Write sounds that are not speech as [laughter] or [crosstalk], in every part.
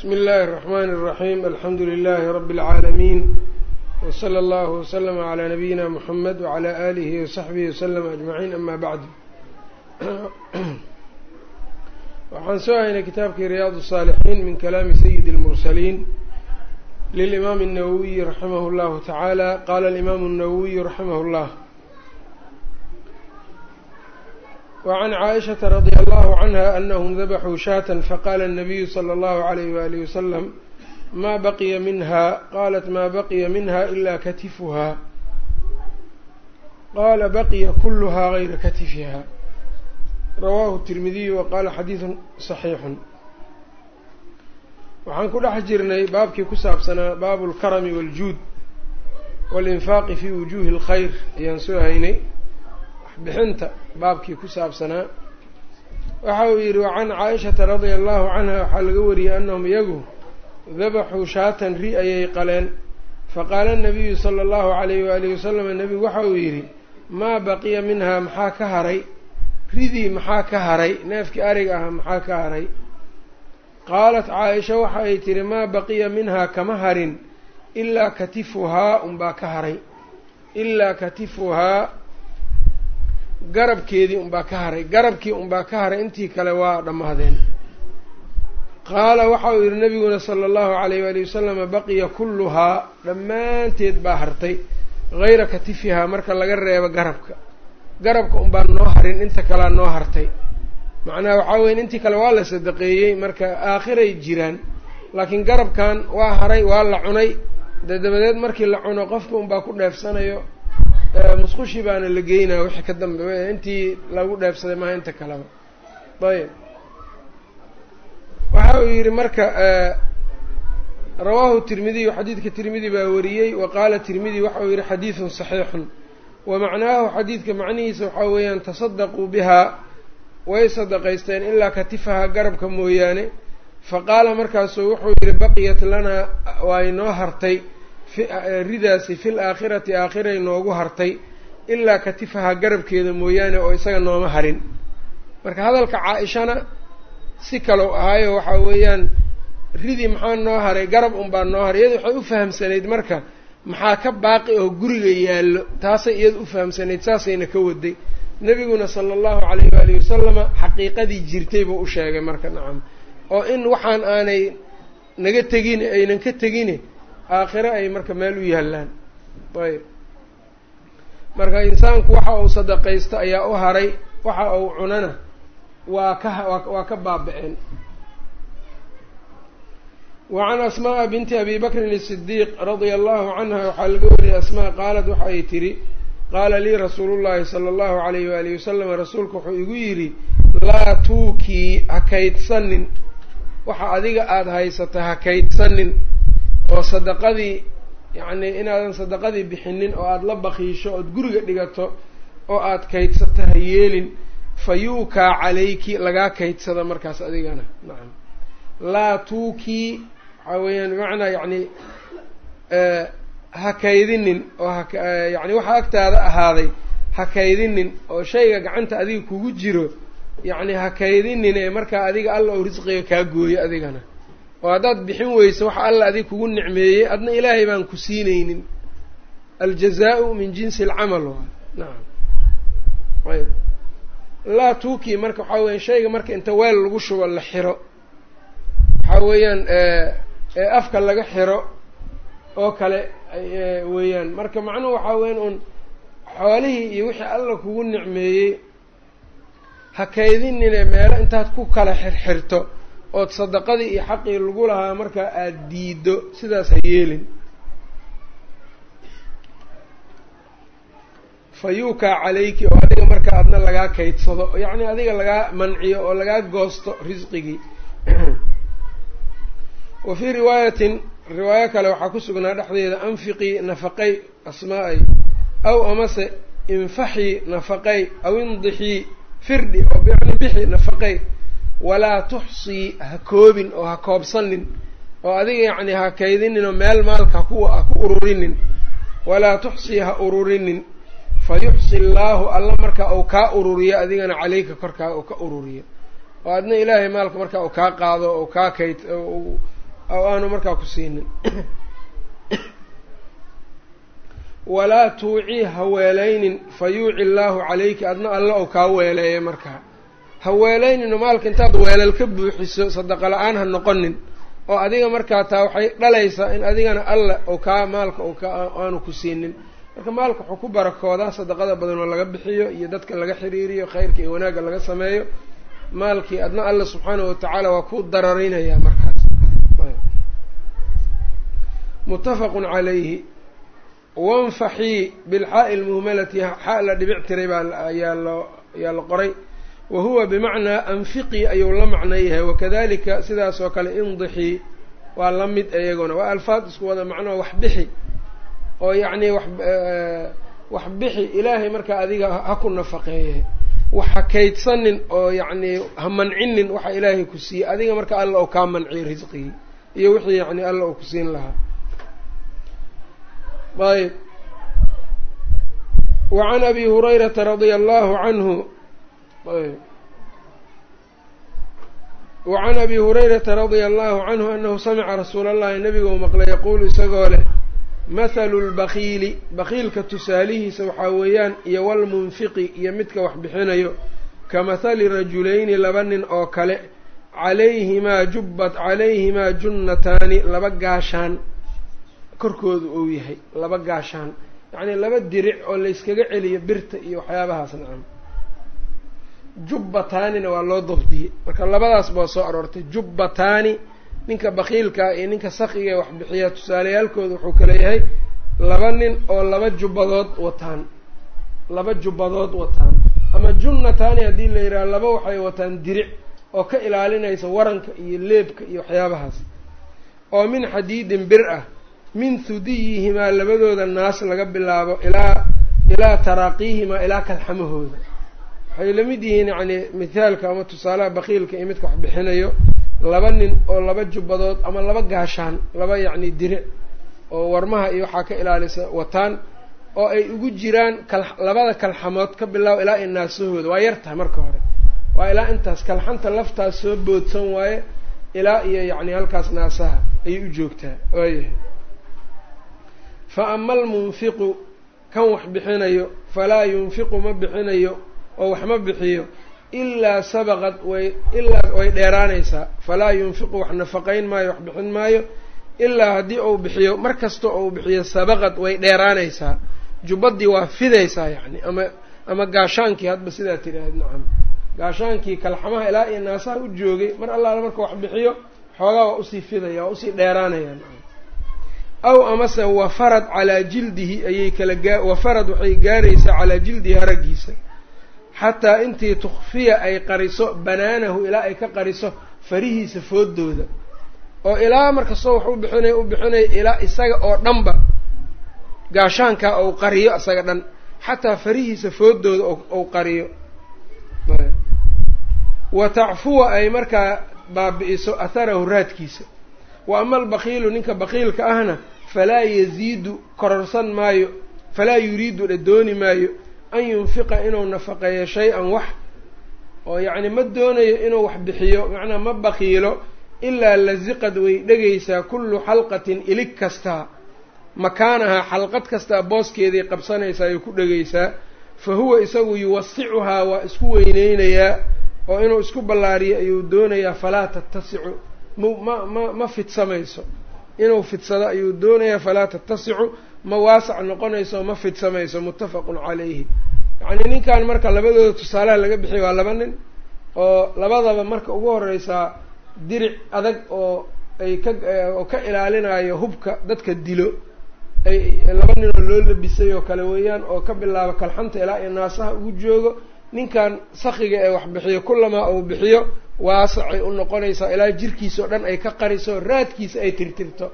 bsmi اllahi الرحmn الرaحيم alxamdu لlh رb العaalمين وslى اllه وslm عlى نabiyina mحamed وعlى آlih وصaxbih وslm أجmaعيn ama bعd waxaan soo haynay kitaabkii ryaad الصاalحiin min kalaami syid الmurslin lلإmam النawwiyi raximah اllahu taعalى qala الإmam النawwiyi raximah اllah وعn caaئشhaةa radي allahu عanha anahm dabxuu shaة faqala الnabiyu slى اllahu عalayh wali waslm ma baqiya minha qalat ma baqiya minha ila katifuha qala baqiya kulha غayra katifiha rawahu التirmidiyu waqala xadiiثu صaxiixu waxaan ku dhex jirnay baabkii ku saabsanaa baabu اlkarmi wاljuud wاlinfaaqi fi wujuhi اlkhayr ayaan soo haynay bixinta baabkii ku saabsanaa waxa uu yidhi wacan caaishata radia allahu canha waxaa laga wariyey annahum iyagu dabaxuu shaatan ri ayay qaleen. Faqaala nabiyu sala allahu calayhi waalihi wasalam nebigu waxa uu yidhi maa baqiya minhaa maxaa ka haray? Ridii maxaa ka haray? Neefkii ariga ah maxaa ka haray qaalat caaisha waxa ay tihi maa baqiya minhaa kama harin ilaa katifuhaa unbaa ka haray ilaa katifuhaa garabkeedii unbaa ka haray. Garabkii unbaa ka haray. Intii kale waa dhammaadeen qaala waxa uu yidhi nabiguna sala allahu calayh waali wasalama baqiya kulluhaa dhammaanteed baa hartay. Hayra katifihaa marka laga reebo garabka. Garabka unbaa noo harin inta kalea noo hartay. Macnaha waxaa weya intii kale waa la sadaqeeyey marka aakhiray jiraan. Laakiin garabkan waa haray waa la cunay. Dee dabadeed markii la cuno qofka unbaa ku dheefsanayo musqushi baana la geynaa wixii ka dambe intii lagu dheefsaday maha inta kaleba. Ayb waxa uu yidhi marka rawaahu tirmidiyu xadiidka tirmidi baa wariyey wa qaala tirmidi waxa uu yihi xadiidun saxiixun. Wa macnaahu xadiidka macnihiisa waxaa weeyaan tasadaquu bihaa way sadaqaysteen ilaa katifaha garabka mooyaane. Fa qaala markaasuu wuxuu yihi baqiyat lanaa waa inoo hartay ridaasi fil aakhirati aakhiray noogu hartay ilaa katifaha garabkeeda mooyaane oo isaga nooma harin. Marka hadalka caa-ishana si kalau ahaayo waxaa weeyaan ridii maxaa noo haray garab unbaa noo haray iyada waxay u fahamsanayd marka maxaa ka baaqi oo guriga yaallo taasay iyada u fahamsanayd saasayna ka waday. Nebiguna sala allahu calayh waalihi wasalama xaqiiqadii jirtay buu u sheegay marka nacam. Oo in waxaan aanay naga tegine aynan ka tegine aakhire ay marka meel u yaallaan. Ayb. Marka insaanku waxa uu sadaqaysto ayaa u haray waxa uu cunana waa ka waa ka baaba-een. Wa can asmaaa binti abi bakrin isidiiq radia allahu canha waxaa laga wariyay asmaa qaalat waxa ay tidhi qaala lii rasuulu llahi sala allahu alayh waalihi wasalam rasuulku wuxuu igu yidhi laa tuukii ha kaydsanin. Waxa adiga aada haysata ha kaydsanin oo sadaqadii yacnii inaadan sadaqadii bixinin oo aada la bakiisho ood guriga dhigato oo aada kaydsato ha yeelin fa yuukaa calayki lagaa kaydsada markaas adigana. Nacam laa tuukii waxaa weeyaan bimacnaa yacni ha kaydinin oo hayani waxaa agtaada ahaaday ha kaydinin oo shayga gacanta adiga kugu jiro yacni ha kaydinin ee markaa adiga alla ou risqiga kaa gooyo adigana oo haddaad bixin weyso waxa alla adig kugu nicmeeyey adna ilaahay baan ku siinaynin. Aljazaau min jinsi alcamal. Waa nacam ayb laa tuuki marka waxaa weya shayga marka inta weel lagu shubo la xiro. Waxaa weeyaan ee afka laga xiro oo kale weeyaan. Marka macnuhu waxaa weyan un xoolihii iyo wixii alla kugu nicmeeyey ha kaydinine meelo intaad ku kala xirxirto ood sadaqadii iyo xaqii lagu lahaa markaa aada diido sidaas ha yeelin. Fa yuukaa calayki oo adiga marka adna lagaa kaydsado yacni adiga lagaa manciyo oo lagaa goosto risqigii. [clears throat] Wa fii riwaayatin riwaayo kale waxaa ku sugnaa dhexdeeda anfiqii nafaqay asmaa-ay aw amase infaxii nafaqay aw indixii firdhi oo bixi nafaqay walaa tuxsii ha koobin oo ha koobsanin oo adiga yacni ha kaydinin oo meel maalka ku ha ku ururinin walaa tuxsii ha ururinin fa yuxsi allaahu alla marka uu kaa ururiyo adigana caleyka korkaa uu ka ururiyo. Oo adna ilaahay maalka marka uu kaa qaado oo kaa kayd oo aanu markaa ku siinin. [coughs] Walaa tuucii ha weelaynin fa yuuci llaahu calayki adna alla oo kaa weeleeya markaa ha weelaynino maalka intaad weelal ka buuxiso sadaqa la'aan ha noqonin oo adiga markaa taa waxay dhalaysaa in adigana alla oo kaa maalka oo ka aanu ku siinin. Marka maalka wuxuu ku barakoodaa sadaqada badan oo laga bixiyo iyo dadka laga xiriiriyo khayrka iyo wanaagga laga sameeyo. Maalkii adna alla subxaanahu watacaala waa ku dararinayaa markaas. Muttafaqun calayhi. Wanfaxii bilxaa'i lmuhmalati xaa la dhibic tiray baa ayaa loo ayaa la qoray wa huwa bimacnaa anfiqii ayuu la macno yahay wakadalika sidaas oo kale indixii waa la mid iyaguna waa alfaad isku wada macnoo wax bixi oo yacni wax bixi ilaahay markaa adiga ha ku nafaqeeye. Wax ha kaydsanin oo yacni ha mancinin waxa ilaahay ku siiyey adiga marka alla oo kaa manciyo risqigii iyo wixii yacni alla oo ku siin lahaa. Ayb wacan abi hurayrata radia allahu canhu wacan abi hurayrata radia allahu canhu anahu samica rasuula allahi nabigou maqlay yaquulu isagoo leh mathalu lbakiili bakiilka tusaalihiisa waxaa weeyaan iyo walmunfiqi iyo midka wax bixinayo ka mathali rajulayni laba nin oo kale calayhimaa jubbat calayhimaa junnataani laba gaashaan korkoodu uu yahay laba gaashaan yacnii laba diric oo layskaga celiyo birta iyo waxyaabahaas nacam jubbataanina waa loo dabdiyey marka labadaas baa soo aroortay jubbataani ninka bakiilkaa iyo ninka sakiga wax bixiyaa tusaaleyaalkooda wuxuu kale yahay laba nin oo laba jubbadood wataan. Laba jubbadood wataan. Ama junnataani haddii la yidhaha laba waxay wataan diric oo ka ilaalinaysa waranka iyo leebka iyo waxyaabahaas. Oo min xadiidin bir ah min hudiyihimaa labadooda naas laga bilaabo ilaa ilaa taraaqiihimaa ilaa kalxamahooda waxay la mid yihiin yacni mithaalka ama tusaalaha bakiilka iyo midka wax bixinayo laba nin oo laba jubbadood ama laba gaashaan laba yacni diric oo warmaha iyo waxaa ka ilaalisa wataan oo ay ugu jiraan kal labada kalxamood ka bilaabo ilaa naasahooda. Waa yar tahay marka hore. Waa ilaa intaas kalxanta laftaas soo boodsan waaye ilaa iyo yacni halkaas naasaha ayay u joogtaa. Waayahay fa ama almunfiqu kan wax bixinayo falaa yunfiqu ma bixinayo oo wax ma bixiyo ilaa sabaqad way ilaa way dheeraanaysaa. Falaa yunfiqu wax nafaqayn maayo wax bixin maayo ilaa haddii uu bixiyo mar kasta uu bixiyo sabaqad way dheeraanaysaa. Jubbadii waa fidaysaa yacni ama ama gaashaankii hadba sidaa tiraahd nacam. Gaashaankii kalxamaha ilaa iyo naasaha u joogay mar allaala marka wax bixiyo xoogaa waa u sii fidaya waa u sii dheeraanaya aw amase wafarad calaa jildihi ayay kala gaa wafarad waxay gaaraysaa calaa jildihi haraggiisa xataa intii tukfiya ay qariso banaanahu ilaa ay ka qariso farihiisa foodooda oo ilaa markastoo wax u bixinaya u bixinaya ilaa isaga oo dhanba gaashaankaa ou qariyo isaga dhan. Xataa farihiisa foodooda ou qariyo. Wa tacfuwa ay markaa baabi'iso atharahu raadkiisa. Wa ama albakiilu ninka bakiilka ahna falaa yaziidu kororsan maayo falaa yuriidu dha dooni maayo an yunfiqa inuu nafaqeeyo shay-an wax oo yacni ma doonayo inuu wax bixiyo macnaa ma bakiilo ilaa lasiqad way dhegaysaa kullu xalqatin ilig kastaa makaanahaa xalqad kastaa booskeeday qabsanaysaa ay ku dhegaysaa fa huwa isagu yuwasicuhaa waa isku weyneynayaa oo inuu isku ballaariyo ayuu doonayaa falaa tattasicu ma ma ma fidsamayso. Inuu fidsado ayuu doonayaa falaa tattasicu ma waasac noqonayso ma fidsamayso muttafaqun calayhi. Yacnii ninkan marka labadooda tusaalaha laga bixiya waa laba nin oo labadaba marka ugu horeysaa diric adag oo ay ka oo ka ilaalinayo hubka dadka dilo. Ay laba nin oo loo labisay oo kale weeyaan oo ka bilaabo kalxanta ilaa iyo naasaha ugu joogo. Ninkan sakiga ee wax bixiyo kulamaa uu bixiyo waasacay u noqonaysaa ilaa jirkiisa oo dhan ay ka qariso raadkiisa ay tirtirto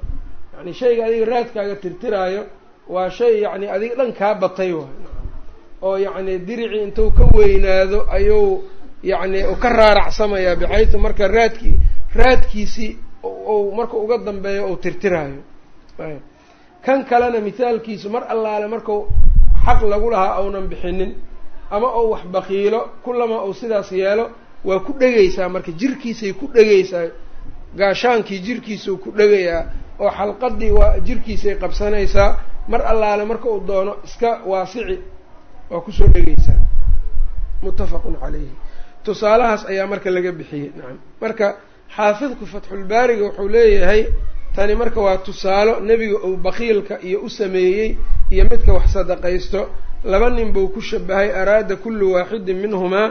yacni shayga adiga raadkaaga tirtiraayo waa shay yacni adiga dhan kaa batay waay. Oo yacni diricii intuu ka weynaado ayuu yacni ka raaracsamayaa bixaytu marka raadkii raadkiisii u marka uga dambeeyo uu tirtiraayo. Kan kalena mithaalkiisu mar allaale markau xaq lagu lahaa aunan bixinin ama ou wax bakiilo kulama uu sidaas yeelo waa ku dhegaysaa marka jirkiisay ku dhegaysaa gaashaankii jirkiisuu ku dhegayaa oo xalqadii waa jirkiisay qabsanaysaa mar allaale marka uu doono iska waasici waa ku soo dhegaysaa muttafaqun calayhi. Tusaalahaas ayaa marka laga bixiyey. Nacam marka xaafidku fatxulbaariga wuxuu leeyahay tani marka waa tusaalo nebiga uu bakiilka iyo u sameeyey iyo midka wax sadaqaysto. Laba nin buu ku shabahay araada kullu waaxidin minhumaa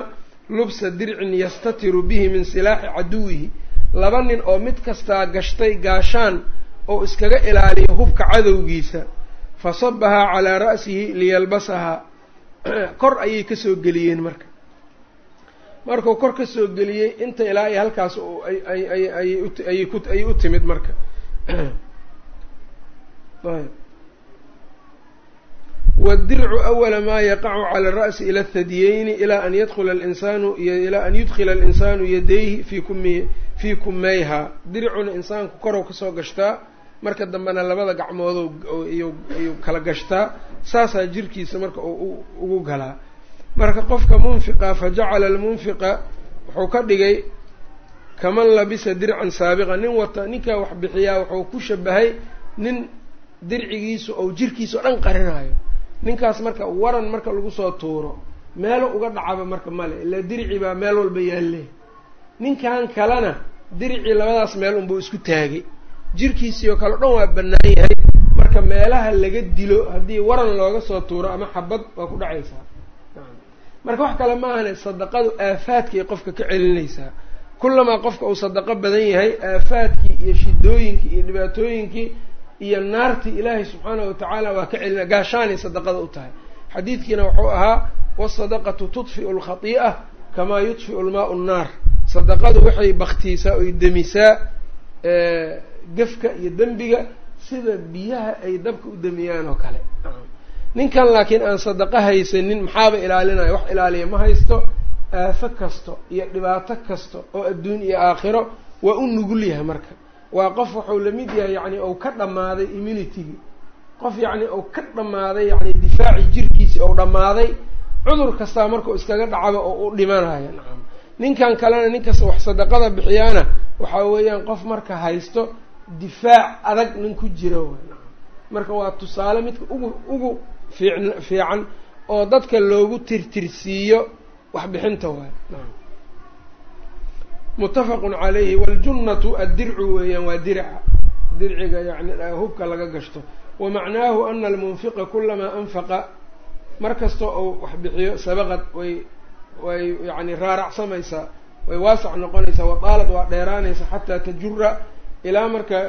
lubsa dircin yastatiru bihi min silaaxi caduwihi. Laba nin oo mid kastaa gashtay gaashaan oo iskaga ilaaliyo hubka cadowgiisa fa sabahaa calaa ra'sihi liyalbasahaa [clears throat] kor ayay ka soo geliyeen marka. Markuu kor ka soo geliyey inta ilaa iyo halkaas ayay u timid marka. [clears throat] Wاdircu awala ma yaqacu cala ra'si ila athadiyeyni ilaa an yadkula linsaanu ilaa an yudkila alinsaanu yadayhi fi fii kumeyha dircuna insaanku korow ka soo gashtaa marka dambena labada gacmood ayuu kala gashtaa saasaa jirkiisa marka uu ugu galaa. Marka qofka munfiqa fajacala almunfiqa wuxuu ka dhigay kaman labisa dircan saabiqa nin wata ninkaa wax bixiyaa wuxuu ku shabahay nin dircigiisu ou jirkiisa dhan qarinayo. Ninkaas marka waran marka lagu soo tuuro meelo uga dhacaba marka male ilaa dirci baa meel walba yaalle ninkan kalena diricii labadaas meel unbuu isku taagay jirkiisii oo kale o dhan waa bannaan yahay. Marka meelaha laga dilo haddii waran looga soo tuuro ama xabad waa ku dhacaysaa. Marka wax kale ma ahane sadaqadu aafaadkay qofka ka celinaysaa. Kullamaa qofka uu sadaqo badan yahay aafaadkii iyo shidooyinkii iyo dhibaatooyinkii iyo naartii ilaahay subxaanahu watacaala waa ka celina gaashaanay sadaqada u tahay. Xadiidkiina wuxuu ahaa wasadaqatu tudfiu alkhatii'a kamaa yudfiu lmaau nnaar. Sadaqadu waxay baktiisaa oy demisaa gefka iyo dembiga sida biyaha ay dabka u demiyaan oo kale. Ninkan laakiin aan sadaqo haysanin maxaaba ilaalinaya wax ilaaliya ma haysto. Aafo kasto iyo dhibaato kasta oo adduun iyo aakhiro waa u nugul yahay marka. Waa qof wuxuu la mid yahay yacni ou ka dhammaaday immunitygii qof yacni ou ka dhammaaday yacni difaaci jirkiisi ou dhammaaday cudur kastaa markau iskaga dhacaba oo u dhimanayo nacam ninkan kalena ninkasta wax sadaqada bixiyaana waxaa weeyaan qof marka haysto difaac adag nin ku jira nacam marka waa tusaale midka ugu ugu fiicn fiican oo dadka loogu tirtirsiiyo waxbixinta waay. Nacam muttafaqun calayhi waaljunnatu addircu weeyaan waa dirca. Dirciga yani hubka laga gashto. Wa macnaahu ana almunfiqa kulamaa anfaqa. Mar kasta ou wax bixiyo sabaqad way way yani raaracsamaysaa way waasac noqonaysaa wadaalad waa dheeraanaysa xataa tajura ilaa markaa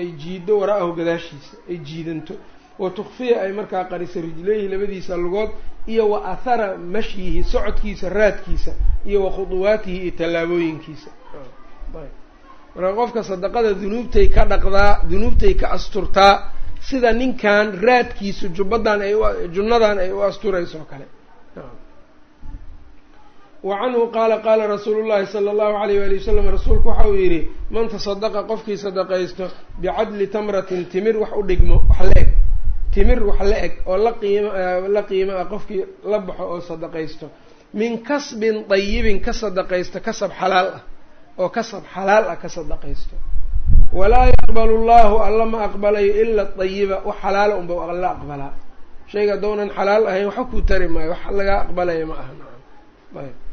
ay jiido wara-ahu gadaashiisa ay jiidanto. Wa tukfiya ay markaa qariso rijlayhi labadiisa lugood iyo wa athara mashyihi socodkiisa raadkiisa iyo wa khuduwaatihi iyo tallaabooyinkiisa. Marka qofka sadaqada dunuubtay ka dhaqdaa dunuubtay ka asturtaa sida ninkan raadkiisu jubbadan ay junnadan ay u asturayso o kale wa canhu qaala qaala rasuulu llahi sala allahu alayh waali wasalam rasuulku waxa uu yidhi man tasadaqa qofkii sadaqaysto bicadli tamratin timir wax u dhigmo wax la eg. Timir wax la eg oo la qiim la qiimo ah qofkii la baxo oo sadaqaysto. Min kasbin dayibin ka sadaqaysto kasab xalaal ah. Oo kasab xalaal ah ka sadaqaysto. Walaa yaqbalu llahu alla ma aqbalayo ila dayiba wax xalaala unba alla aqbalaa. Shayga doonan xalaal ahayn waxa kuu tari maayo wax lagaa aqbalaya ma aha. Ayb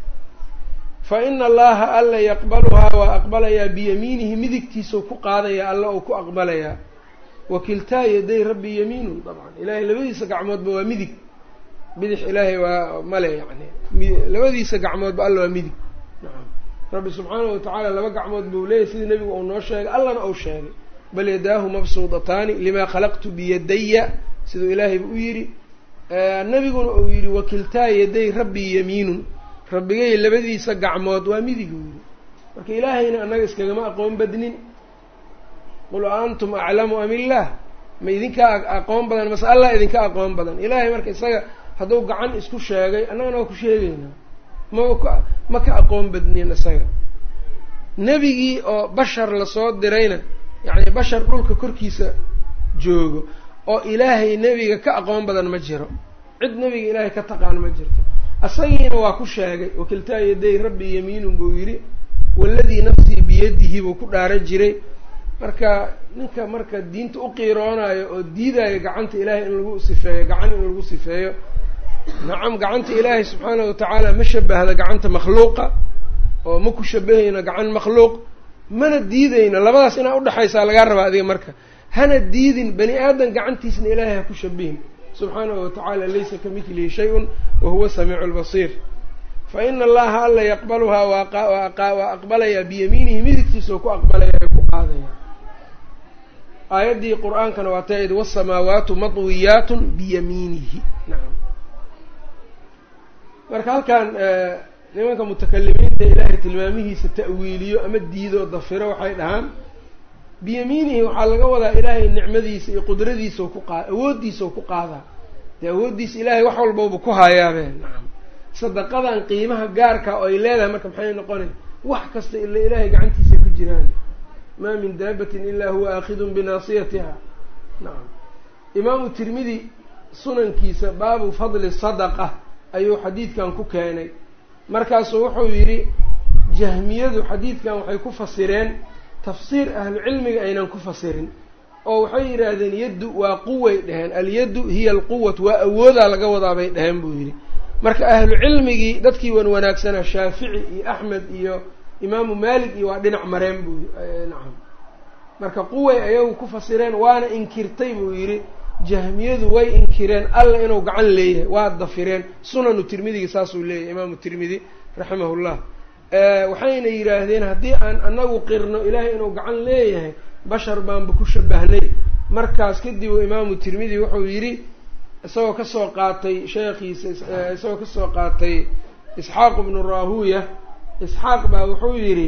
fa ina allaha alla yaqbaluhaa waa aqbalayaa biyamiinihi midigtiisau ku qaadaya alla ou ku aqbalayaa wakiltaa yaday rabbi yamiinun dabcan ilaahay labadiisa gacmoodba waa midig bidix ilaahay waa male yani labadiisa gacmoodba alla waa midig rabbi subxaanahu watacaala laba gacmood buu leeyahy sidii nebigu uu noo sheegay allana ou sheegay bal yadaahu mabsuudataani limaa khalaqtu biyadaya siduu ilaahayba u yidhi nebiguna uu yidhi wakiltaa yaday rabbi yamiinun rabbigay labadiisa gacmood waa midig uu yidhi marka ilaahayna annaga iskagama aqoon badnin. Qul antum aclamu am illaah ma idinkaa aqoon badan mase allah idinka aqoon badan. Ilaahay marka isaga hadduu gacan isku sheegay annagana waa ku sheegaynaa ma ma ka aqoon badnin isaga. Nebigii oo bashar la soo dirayna yacni bashar dhulka korkiisa joogo oo ilaahay nebiga ka aqoon badan ma jiro. Cid nebiga ilaahay ka taqaan ma jirto isagiina waa ku sheegay wakiltaa yaday rabbi yamiinun buu yidhi. Waladii nafsii biyadihi buu ku dhaaran jiray. Marka ninka marka diinta u qiiroonayo oo diidayo gacanta ilaahay in lagu sifeeyo gacan in lagu sifeeyo. Nacam gacanta ilaahay subxaanahu watacaala ma shabahda gacanta makhluuqa oo ma ku shabahayno gacan makhluuq. Mana diidayno labadaas inaa udhexaysaa lagaa rabaa adiga marka. Hana diidin bani aadan gacantiisna ilaahay ha ku shabihin subxaanahu watacaala laysa ka midlihi shay-un wa huwa samiicu lbasiir fa ina allaha alla yaqbaluhaa waa aqbalayaa biyamiinihi midigtiisa oo ku aqbalaya ee ku qaadaya. Aayaddii qur'aankana waa ta id wasamaawaatu madwiyaatun biyamiinihi. Nacam marka halkan nimanka mutakalimiinta ilaahay tilmaamihiisa ta'wiiliyo ama diido dafiro waxay dhahaan biyamiinihi waxaa laga wadaa ilaahay nicmadiisa iyo qudradiisa ku qaa awooddiisa ku qaadaa dee awooddiisa ilaahay wax walbauba ku hayaabe. Nacam sadaqadan qiimaha gaarka oo ay leedahay marka maxay noqonay? Wax kasta ila ilaahay gacantiisa ku jiraan. Maa min daabatin ilaa huwa aakhidun binaasiyatiha nacam imaamu tirmidi sunankiisa baabu fadli sadaqa ayuu xadiidkan ku keenay. Markaasuu wuxuu yidhi jahmiyadu xadiidkan waxay ku fasireen tafsiir ahlucilmiga aynan ku fasirin oo waxay yidhaahdeen yaddu waa quway dheheen alyaddu hiya alquwatu waa awoodaa laga wadaa bay dheheen buu yidhi. Marka ahlu cilmigii dadkii wan wanaagsanaa shaafici iyo axmed iyo imaamu maalik iyo waa dhinac mareen buu nacam. Marka quway ayagu ku fasireen waana inkirtay buu yidhi. Jahmiyadu way inkireen alla inuu gacan leeyahay waa dafireen. Sunanu tirmidiga saasuu leeyahay imaamu tirmidi raximahullah waxayna yidhaahdeen haddii aan anagu qirno ilaahay inuu gacan leeyahay bashar baanba ku shabahnay markaas kadib uu imaamu tirmidi wuxuu yidhi isagoo ka soo qaatay sheekhiisa isagoo ka soo qaatay isxaaq bnu rahuya isxaaq baa wuxuu yidhi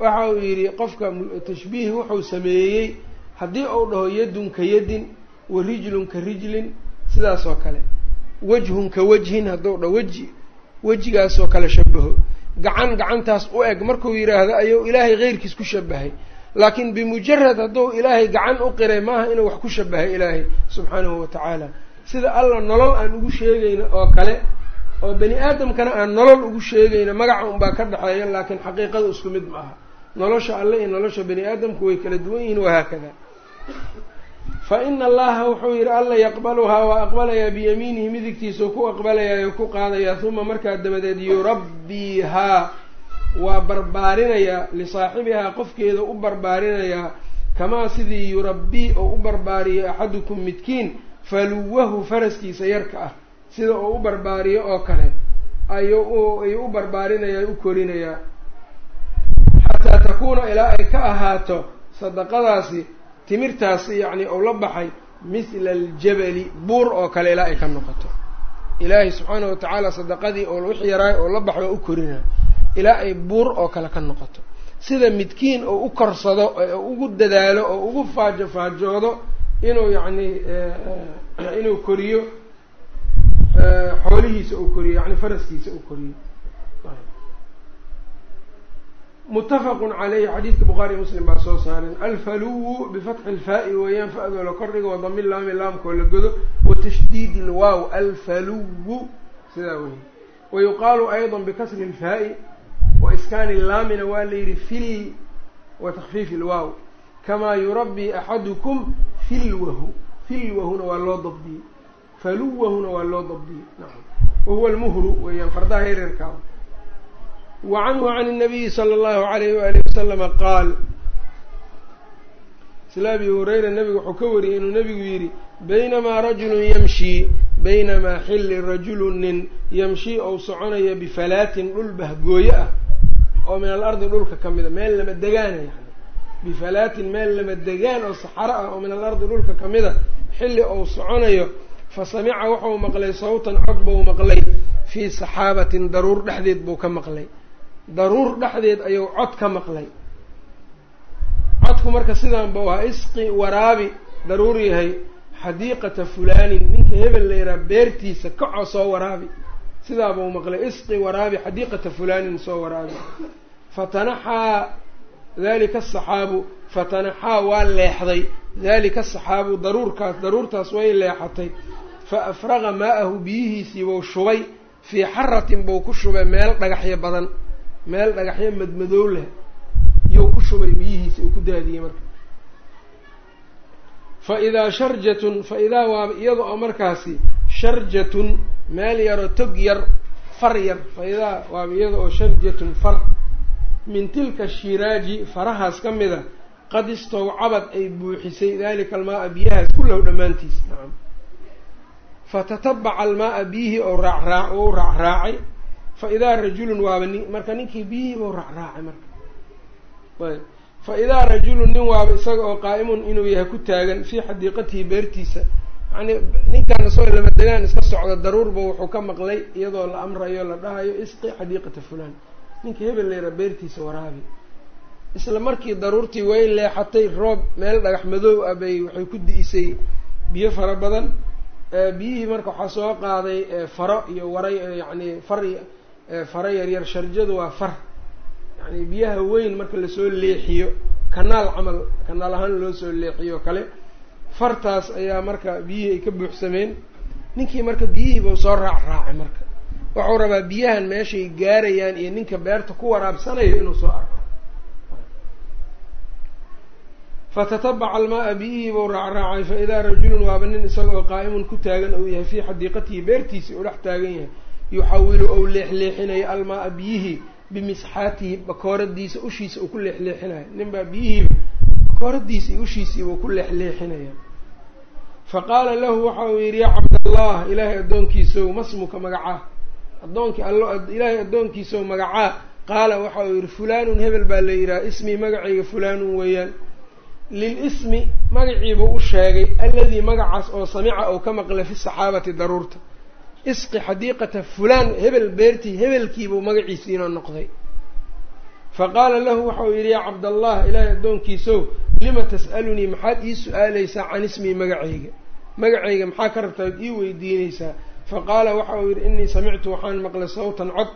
waxa uu yidhi qofka tashbiih wuxuu sameeyey haddii uu dhaho yadun ka yadin wa rijlun ka rijlin sidaas oo kale. Wejhun ka wejhin hadduu dhaho weji wejigaasoo kale shabaho gacan gacantaas u eg. Markuu yidhaahdo ayuu ilaahay keyrkiis ku shabahay laakiin bimujarad hadduu ilaahay gacan u qiray maaha inuu wax ku shabahay ilaahay subxaanahu watacaala sida alla nolol aan ugu sheegayno oo kale oo bani aadamkana aan nolol ugu sheegayno magaca unbaa ka dhexeeya laakiin xaqiiqada isku mid ma aha nolosha alle iyo nolosha bani aadamku way kala duwan yihiin wahaakada fa ina allaha wuxuu yidhi alla yaqbaluhaa waa aqbalayaa biyamiinihi midigtiisao ku aqbalayaa oo ku qaadayaa uma markaa dabadeed yurabbiihaa waa barbaarinayaa lisaaxibihaa qofkeeda u barbaarinayaa kamaa sidii yurabbii oo u barbaariyo axadukum midkiin faluwahu faraskiisa yarka ah sida oo u barbaariyo oo kale ayuu ayuu u barbaarinayaa u korinayaa. Xataa takuuna ilaa ay ka ahaato sadaqadaasi timirtaasi yacni ou la baxay mithla aljabali buur oo kale ilaa ay ka noqoto. Ilaahay subxaana wa tacaala sadaqadii oo wix yaraay oo la baxay oo u korinaa ilaa ay buur oo kale ka noqoto. Sida midkiin oo u korsado oo ugu dadaalo oo ugu faajo faajoodo inuu yacni inuu koriyo xoolihiisa uu koriyo yani faraskiisa uu koriyo mutafaqun caleyhi xadiidka bukhaariy muslim baa soo saareen alfaluwu bifatxi ilfaa-i weeyaan fa-doo la kordhigo wadami laami laamkoo la godo wa tashdiidi ilwaaw alfaluwu sidaa wey wa yuqaalu ayضa bikasri ilfaa-i wa iskaani laamina waa la yihi fil wa takfiif ilwaaw kamaa yurabbii axadukum filwahu filwahuna waa loo dabdiyey faluwahuna waa loo dabdiyey nacam wahuwa almuhru weeyaan fardaha yareerkaa wa canhu can الnabiyi salى اllahu alayh waalihi wasalama qaal isla abi hureyra nabigu wuxuu ka wariyey inuu nabigu yidhi baynamaa rajulun yamshii baynamaa xilli rajulun nin yamshii ou soconaya bifalaatin dhul bahgooye ah oo min alardi dhulka ka mida meel lama degaana yani bifalaatin meel lama degaan oo saxaro ah oo min alardi dhulka ka mida xilli ou soconayo fa samica wuxuu maqlay sawtan cod buu maqlay fii saxaabatin daruur dhexdeed buu ka maqlay daruur dhexdeed ayuu cod ka maqlay. Codku marka sidaan buu ahaa isqi waraabi daruur yahay xadiiqata fulaanin ninka hebel la yidhaha beertiisa kacoo soo waraabi. Sidaa buu maqlay isqi waraabi xadiiqata fulaanin soo waraabi. Fatanaxaa dalika asaxaabu fatanaxaa waa leexday. Dalika asaxaabu daruurkaas daruurtaas way leexatay. Fa afraqa maa-ahu biyihiisii buu shubay. Fii xaratin buu ku shubay meel dhagaxyo badan meel dhagaxyo madmadow leh iyou ku shubay biyihiisi uu ku daadiyey marka. Fa idaa sharjatun fa idaa waaba iyada oo markaasi sharjatun meel yaroo tog yar far yar. Fa idaa waaba iyada oo sharjatun far. Min tilka shiraaji farahaas ka mida qad istawcabad ay buuxisay dalika almaa-a biyahaas kullahu dhammaantiis nacam fatatabaca almaa-a biyihii ou raacraa ou raacraacay fa idaa rajulun waaba ni marka ninkii biyihiiba u raacraacay marka. Ayb fa idaa rajulun nin waaba isaga oo qaa'imun inuu yahay ku taagan fii xadiiqatihi beertiisa. Yani ninkaan isagoo lama degaan iska socda daruurba wuxuu ka maqlay iyadoo la amrayo la dhahayo isqi xadiiqata fulaan. Ninka hebel leyra beertiisa waraabi. Isla markii daruurtii way leexatay roob meel dhagax madow ah bay waxay ku di-isay biyo fara badan. Biyihii marka waxaa soo qaaday faro iyo waray yacni far faro yaryar sharjadu waa far. Yani biyaha weyn marka la soo leexiyo kanaal camal kanaal ahaan loo soo leexiyo kale fartaas ayaa marka biyihii ay ka buuxsameen. Ninkii marka biyihiibau soo raac raacay marka. Wuxuu rabaa biyahan meeshay gaarayaan iyo ninka beerta ku waraabsanayo inuu soo arko. Fatatabaca almaa-a biyihii buu raacraacay fa idaa rajulun waaba nin isagoo qaa'imun ku taagan ou yahay fii xadiiqatihi beertiisii uu dhex taagan yahay yuxawilu ou leexleexinayo almaa-a biyihii bimisxaatihi bakooradiisa ushiisa uu ku leexleexinayo ninbaa biyihiiba bakooradiisa iyo ushiisiibuu ku leexleexinaya. Fa qaala lahu waxa uu yidhi yaa cabdallah ilaahay addoonkiisow masmuka magacaa. Addoonkii allo ilaahay addoonkiisow magacaa. Qaala waxa uu yidhi fulaanun hebel baa la yidhaha ismii magacayga fulaanun weeyaan. Lilismi magaciibuu u sheegay alladii magacaas oo samica ou ka maqlay fi saxaabati daruurta isqi xadiiqata fulaan hebel beertii hebelkiibuu magaciisiina noqday. Fa qaala lahu waxa uu yidhi yaa cabdallah ilaahay addoonkiisow lima tas'alunii? Maxaad ii su'aalaysaa can ismii magacayga? Magacayga maxaa ka rabtaa od ii weydiinaysaa? Fa qaala waxa uu yidhi inii samictu waxaan maqlay sawtan cod.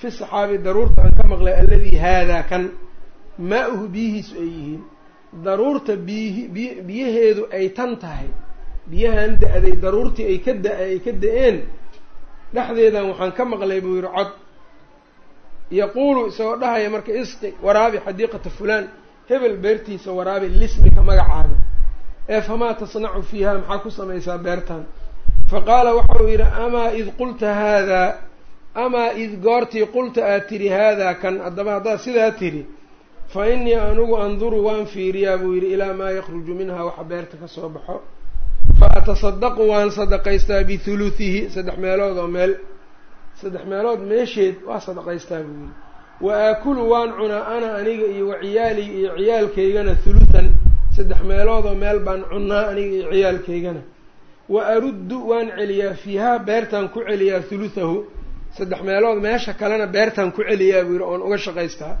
Fi saxaabi daruurta aan ka maqlay alladii haadaa kan. Maa-uhu biyihiisu ay yihiin. Daruurta biyihi biy biyaheedu ay tan tahay. Biyahan da-day daruurtii ay ka da ay ka da'een dhexdeedan waxaan ka maqlay buu yihi cod. Yaquulu isagoo dhahaya marka isqi waraabi xadiiqata fulaan. Hebel beertiisa waraabi lismika magacaada ee famaa tasnacu fiiha? Maxaa ku samaysaa beertan fa qaala waxa uu yidhi amaa id qulta haadaa amaa id goortii qulta aad tidhi haadaa kan? Haddaba haddaad sidaa tidhi fa innii anugu anduru waan fiiriyaa buu yidhi ilaa maa yakruju minha waxa beerta ka soo baxo fa atasadaqu waan sadaqaystaa bihuluhihi saddex meelood oo meel saddex meelood meesheed waa sadaqaystaa buu yidhi wa aakulu waan cunaa ana aniga iyo wa ciyaalii iyo ciyaalkaygana hulutan saddex meelood oo meel baan cunaa aniga iyo ciyaalkaygana wa aruddu waan celiyaa fiihaa beertaan ku celiyaa huluthahu saddex meelood meesha kalena beertaan ku celiyaa buu yidhi oon uga shaqaystaa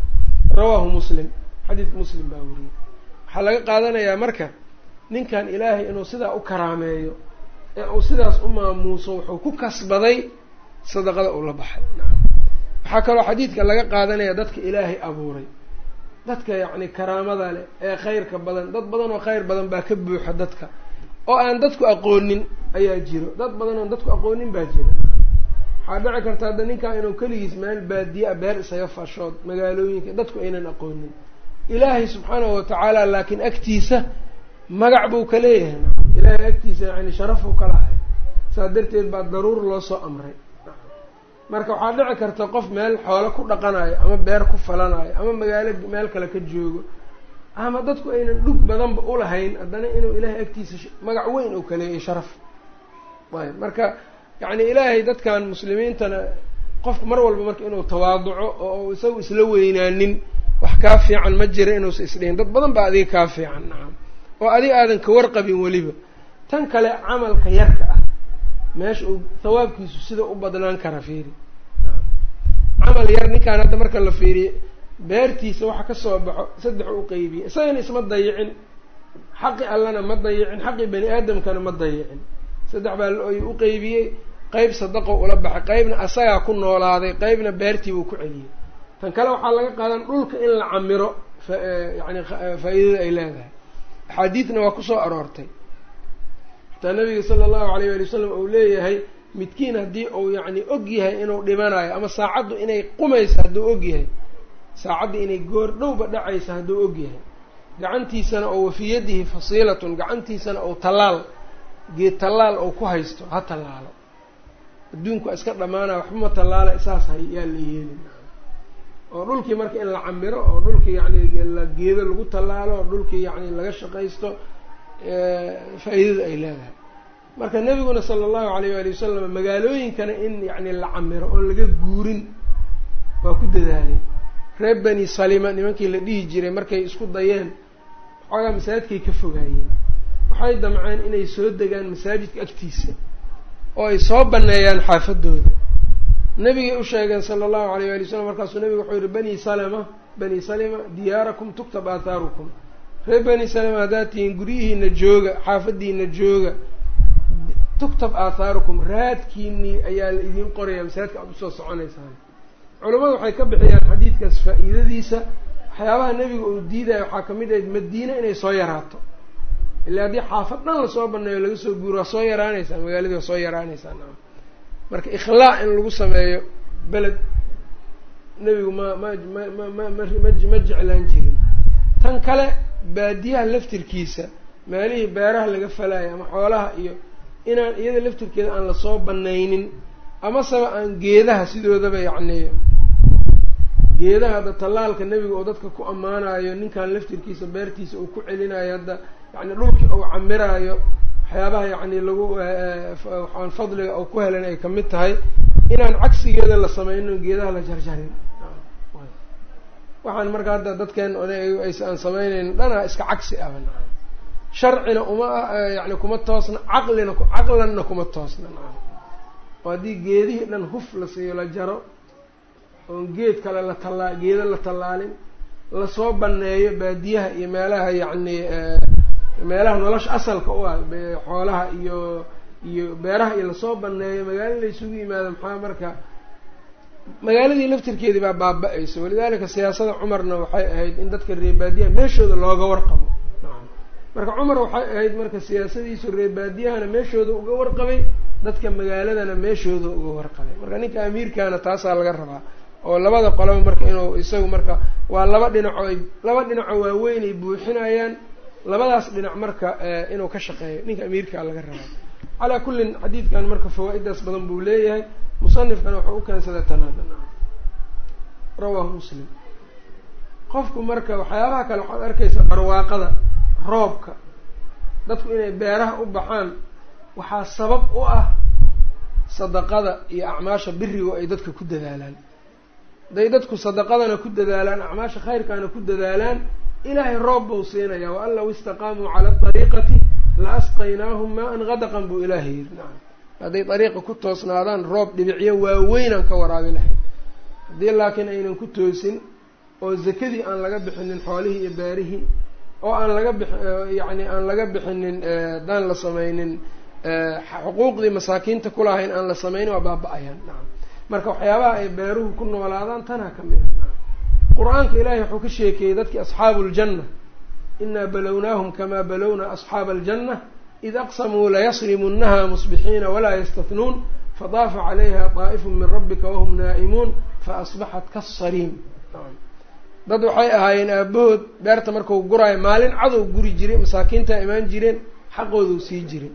rawaahu muslim xadiid muslim baa weriyey waxaa laga qaadanayaa marka ninkan ilaahay inuu sidaa u karaameeyo ee uu sidaas u maamuuso wuxuu ku kasbaday sadaqada uu la baxay. Waxaa kaloo xadiidka laga qaadanaya dadka ilaahay abuuray. Dadka yacni karaamada leh ee khayrka badan dad badan oo khayr badan baa ka buuxa dadka. Oo aan dadku aqoonin ayaa jiro. Dad badan oon dadku aqoonin baa jira waxaa dhici karta hadda ninkaa inuu keligiis meel baadiye a beer isaga fashood magaalooyinka dadku aynan aqoonin. Ilaahay subxaanahu watacaala laakiin agtiisa magac buu ka leeyahay. Ilaahay agtiisa yani sharafuu ka lahay saas darteed baa daruur loo soo amray. Marka waxaa dhici karta qof meel xoolo ku dhaqanayo ama beer ku falanayo ama magaalo meel kale ka joogo ama dadku aynan dhug badanba ulahayn haddana inuu ilaahay agtiisa magac weyn uu ka leeyahay sharaf. Ayb marka yacni ilaahay dadkan muslimiintana qofka mar walba marka inuu tawaaduco oo isagu isla weynaanin wax kaa fiican ma jira inuusa isdhihin dad badan baa adiga kaa fiican nacam oo adiga aadan ka warqabin weliba. Tan kale camalka yarka ah meesha uu thawaabkiisu sida u badnaan kara fiiri. Camal yar ninkaan hadda marka la fiiriye beertiisa waxa ka soo baxo saddex u qeybiyey isagana isma dayicin xaqi allana ma dayicin xaqi bani aadamkana ma dayicin. Saddex baa u qeybiyey qeyb sadaqo ula baxay. Qeybna asagaa ku noolaaday qeybna beertii buu ku celiyey. Tan kale waxaa laga qaadan dhulka in la camiro yani faa-iidada ay leedahay axaadiidna waa ku soo aroortay. Xataa nabiga sala allahu alayh wali wasalam uu leeyahay midkiin haddii uu yacni og yahay inuu dhimanayo ama saacaddu inay qumayso hadduu og yahay saacaddii inay goor dhowba dhacaysa hadduu ogyahay gacantiisana oo wafiyadihi fasiilatun gacantiisana ou tallaal geed tallaal ou ku haysto ha tallaalo. Adduunku iska dhammaanaya waxba ma tallaala saas hay la yeelin oo dhulkii marka in la camiro oo dhulkii yacni geedo lagu tallaalo oo dhulkii yacni laga shaqaysto faa-iidada ay leedahay. Marka nebiguna sala allahu alayh waali wasalam magaalooyinkana in yacni la camiro oon laga guurin waa ku dadaalay reer bani salima nimankii la dhihi jiray markay isku dayeen xoogaa masaajidkay ka fogaayeen. Waxay damceen inay soo degaan masaajidka agtiisa oo ay soo baneeyaan xaafadooda nabigay u sheegeen sala allahu alayh waali wasalam markaasuu nabigu wuxuu yihi bani salama bani salima diyaarakum tuktab aahaarukum reer bani salima haddaad tihiin guryihiina jooga xaafadiina jooga tuktab aahaarukum raadkiinii ayaa la idiin qoraya masaajidka aad u soo soconaysaan culamadu waxay ka bixiyaan xadiidkaas faa-iidadiisa. Waxyaabaha nebiga uu diidaya waxaa ka mid ahayd madiine inay soo yaraato. Ila haddii xaafad dhan la soo baneeyo laga soo guuro waa soo yaraanaysaa magaaladii waa soo yaraanaysaa marka ikhlaac in lagu sameeyo beled nebigu ma ma ma ma ma jeclaan jirin. Tan kale baadiyaha laftirkiisa meelihii beeraha laga falaayo ama xoolaha iyo inaan iyada laftirkeeda aan la soo banaynin amaseba aan geedaha sidoodaba yacni geedaha hadda tallaalka nebiga oo dadka ku ammaanayo ninkan laftirkiisa beertiisa uu ku celinayo hadda yani dhulkii uu camiraayo waxyaabaha yacni lagu waxaan fadliga uu ku helan ay ka mid tahay inaan cagsigeeda la sameynin geedaha la jarjarin. Waxaan marka hadda dadkeen aan sameynaynin dhanaa iska cagsi ah. Sharcina uma yani kuma toosna caqlina caqlanna kuma toosna. Oo haddii geedihii dhan huf la siiyo la jaro oon geed kale la tallaa geedo la tallaalin la soo baneeyo baadiyaha iyo meelaha yacni meelaha nolosha asalka u ah xoolaha iyo iyo beeraha iyo la soo baneeyo magaalo la isugu yimaado maxaa marka magaaladii laftirkeedii baa baaba-aysa. Walidaalika siyaasada cumarna waxay ahayd in dadka reebaadiyaha meeshooda looga warqabo. Marka cumar waxay ahayd marka siyaasadiisu reebaadiyahana meeshooda uga warqabay dadka magaaladana meeshooda uga warqabay. Marka ninka amiirkaana taasaa laga rabaa oo labada qoloba marka inuu isagu marka waa laba dhinacoo ay laba dhinacoo waaweyn ay buuxinayaan labadaas dhinac marka inuu ka shaqeeyo ninka amiirkaa laga rabaa calaa kullin xadiidkan marka fawaa-idaas badan buu leeyahay. Musanifkana wuxuu u keensaday tanaada. Rawaahu muslim. Qofku marka waxyaabaha kale waxaad arkaysaa barwaaqada roobka dadku inay beeraha u baxaan waxaa sabab u ah sadaqada iyo acmaasha birigo ay dadka ku dadaalaan. Hadday dadku sadaqadana ku dadaalaan acmaasha khayrkaana ku dadaalaan ilaahay roob buu siinaya wa an low istaqaamuu cala ariiqati la asqaynaahum maa-an gadaqan buu ilaahay yiri nacam hadday dariiqa ku toosnaadaan roob dhibicyo waaweynaan ka waraabi lahayd. Haddii laakiin aynan ku toosin oo zakadii aan laga bixinin xoolihii iyo beerihii oo aan laga bix yacni aan laga bixinin haddaan la sameynin xuquuqdii masaakiinta kulahayn aan la sameynin waa baaba-ayaan. Nacam marka waxyaabaha ay beeruhu ku noolaadaan tanaa ka mid a nacam qur'aanka ilaahay wuxuu ka sheekeeyey dadkii asxaabu ljanna inaa balownaahum kamaa balowna asxaaba aljanna id aqsamuu layasrimunnaha musbixiina walaa yastatnuun fadaafa calayha daa'ifu min rabbika wahum naa'imuun. Faasbaxat kasariim dad waxay ahaayeen aabahood beerta markau guraayo maalin cadow guri jiray masaakiintaa imaan jireen xaqoodau sii jiray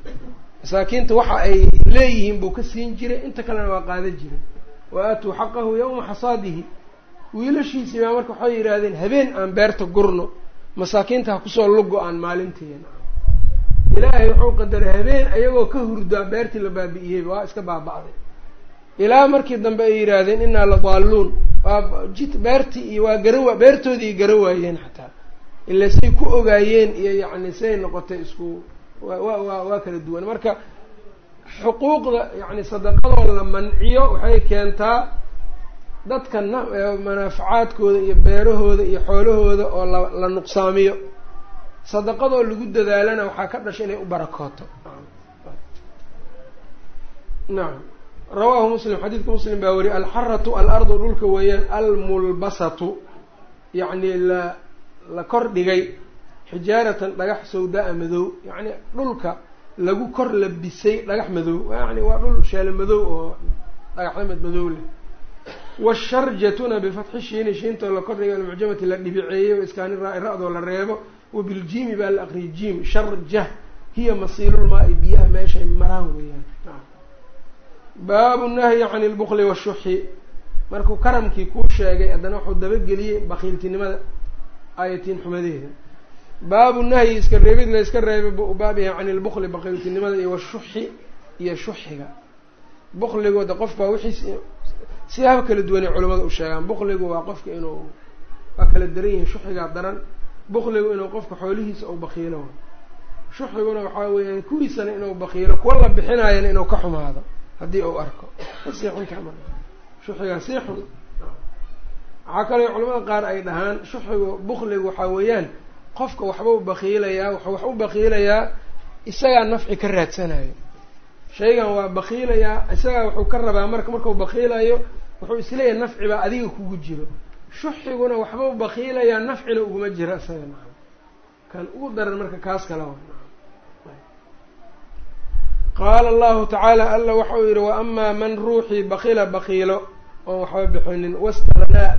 masaakiinta waxa ay leeyihiin buu ka siin jiray inta kalena waa qaadan jiray wa aatuu xaqahu yawma xasaadihi wiilashiisii baa marka waxay yidhaahdeen habeen aan beerta gurno masaakiinta ha ku soo lugo-aan maalinteena. Ilaahay wuxuu qadaray habeen ayagoo ka hurdaa beertii la baabi'iyeyba waa iska baaba-day. Ilaa markii dambe ay yidhaahdeen inaa la daalluun. Waa jid beertii iyo waa garawa beertoodii gara waayeen xataa. Ila say ku ogaayeen iyo yacni say noqotay isku wa wa waa kala duwan. Marka xuquuqda yacni sadaqadoo la manciyo waxay keentaa dadka na manaafacaadkooda iyo beerahooda iyo xoolahooda oo la la nuqsaamiyo. Sadaqadoo lagu dadaalana waxaa ka dhashay inay u barakooto. Nacam rawaahu muslim xadiidka muslim baa weriye alxaratu alardu dhulka weeyaan almulbasatu yacni la la kor dhigay xijaaratan dhagax sawdaa madow yacni dhulka lagu kor labisay dhagax madow yacni waa dhul sheele madow oo dhagaxda mad madow leh washarjatuna bifatxi shiini shiintoo la kordhiga almucjamati la dhibiceeyo iskaani raa- ra-doo la reebo wabiljiimi baa la aqriyay jiim sharja hiya masiilulmaa-i biyaha meeshay maraan weeyaan baabu nahyi can ilbukli washuxi markuu karamkii kuu sheegay haddana wuxuu dabageliyey bakiiltinimada aayatiin xumadeeda baabu nahyi iska reebid la iska reebay bu baab yahay can ilbukli bakiiltinimada iyo washuxi iyo shuxiga bukligooda qofka waa wixiis siyaabo kala duwanay culamada u sheegaan. Bukligu waa qofka inuu waa kala daran yihiin shuxigaa daran. Bukligu inuu qofka xoolihiisa u bakiilo shuxiguna waxaa weeyaan kuwiisana inuu bakiilo kuwa la bixinaayana inuu ka xumaado haddii uu arko. Sii xun kama shuxigaa sii xun waxaa kaloo culamada qaar ay dhahaan shuxigu bukligu waxaa weeyaan qofka waxba u bakiilayaa wuxuu wax u bakiilayaa isagaa nafci ka raadsanayo shaygan waa bakiilayaa isagaa wuxuu ka rabaa marka markuu bakiilayo wuxuu is leeyahay nafci baa adiga kugu jiro. Shuxiguna waxba u bakiilayaa nafcina uguma jiro isaga naam kan ugu daran marka kaas kala qaala allahu tacaala alla waxa uu yidhi wa amaa man ruuxii bakila bakiilo oon waxba bixinin. Wastaknaa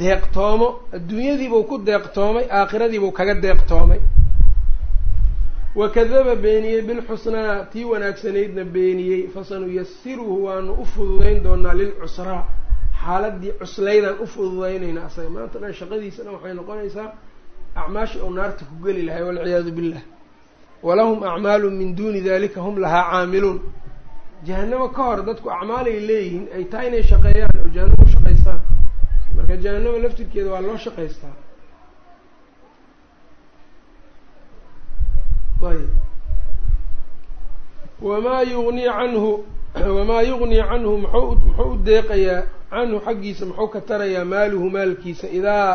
deeqtoomo. Adduunyadiibuu ku deeqtoomay aakhiradiibuu kaga deeqtoomay wakadaba beeniyey bilxusnaa tii wanaagsanaydna beeniyey fasanuyasiruhu waanu u fududayn doonaa lilcusraa xaaladii cuslaydaan u fududaynayna asaga maanta dhan shaqadiisa dhan waxay noqonaysaa acmaashii ou naarta ku geli lahay walciyaadu billah walahum acmaalu min duuni dalika hum lahaa caamiluun jahanamo ka hor dadku acmaalay leeyihiin ay tahay inay shaqeeyaan oo jahanamo u shaqaystaan marka jahanamo laftirkeeda waa loo shaqaystaa wamaa yugnii canhu wamaa yugnii canhu muxuu u deeqayaa canhu xaggiisa muxuu ka tarayaa maaluhu maalkiisa idaa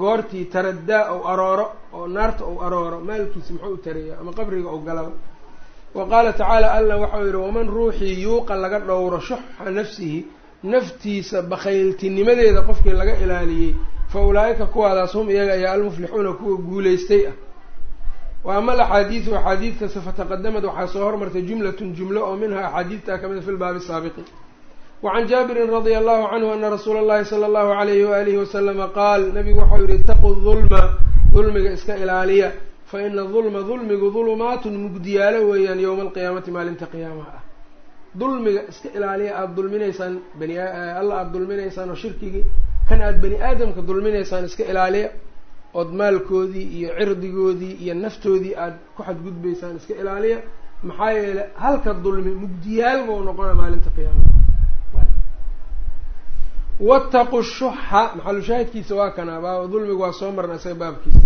goortii taradaa ou arooro oo naarta ou arooro maalkiisa muxuu u tarayaa ama qabriga ou galaba wa qaala tacaala alla waxau yihi waman ruuxii yuuqa laga dhowro shuxa nafsihi naftiisa bakhayltinimadeeda qofkii laga ilaaliyey fa ulaa'ika kuwaadaas hum iyaga ayaa almuflixuuna kuwa guulaystay ah wa ama alaxaadiidu axaadiidkasa fataqadamad waxaa soo hormartay jumlatun jumlo oo minhaa axaadiidtaa ka mida fi lbaabi saabiqi wacan jaabirin radia allahu canhu ana rasuula allahi sala allahu alayhi waalihi wasalama qaal nabigu waxau yihi itaquu dulma dulmiga iska ilaaliya fa ina dulma dulmigu dulumaatun mugdiyaalo weeyaan yowma alqiyaamati maalinta qiyaamaha ah. Dulmiga iska ilaaliya aada dulminaysaan bani alla aada dulminaysaan oo shirkigii kan aada bani aadamka dulminaysaan iska ilaaliya ood maalkoodii iyo cirdigoodii iyo naftoodii aada ku xadgudbaysaan iska ilaaliya maxaa yeelay halka dulmi mugdiyaal bau noqona maalinta qiyaamaha wattaquu shuxa maxalushaahidkiisa waa kana baa dulmigu waa soo marna isaga baabkiisa.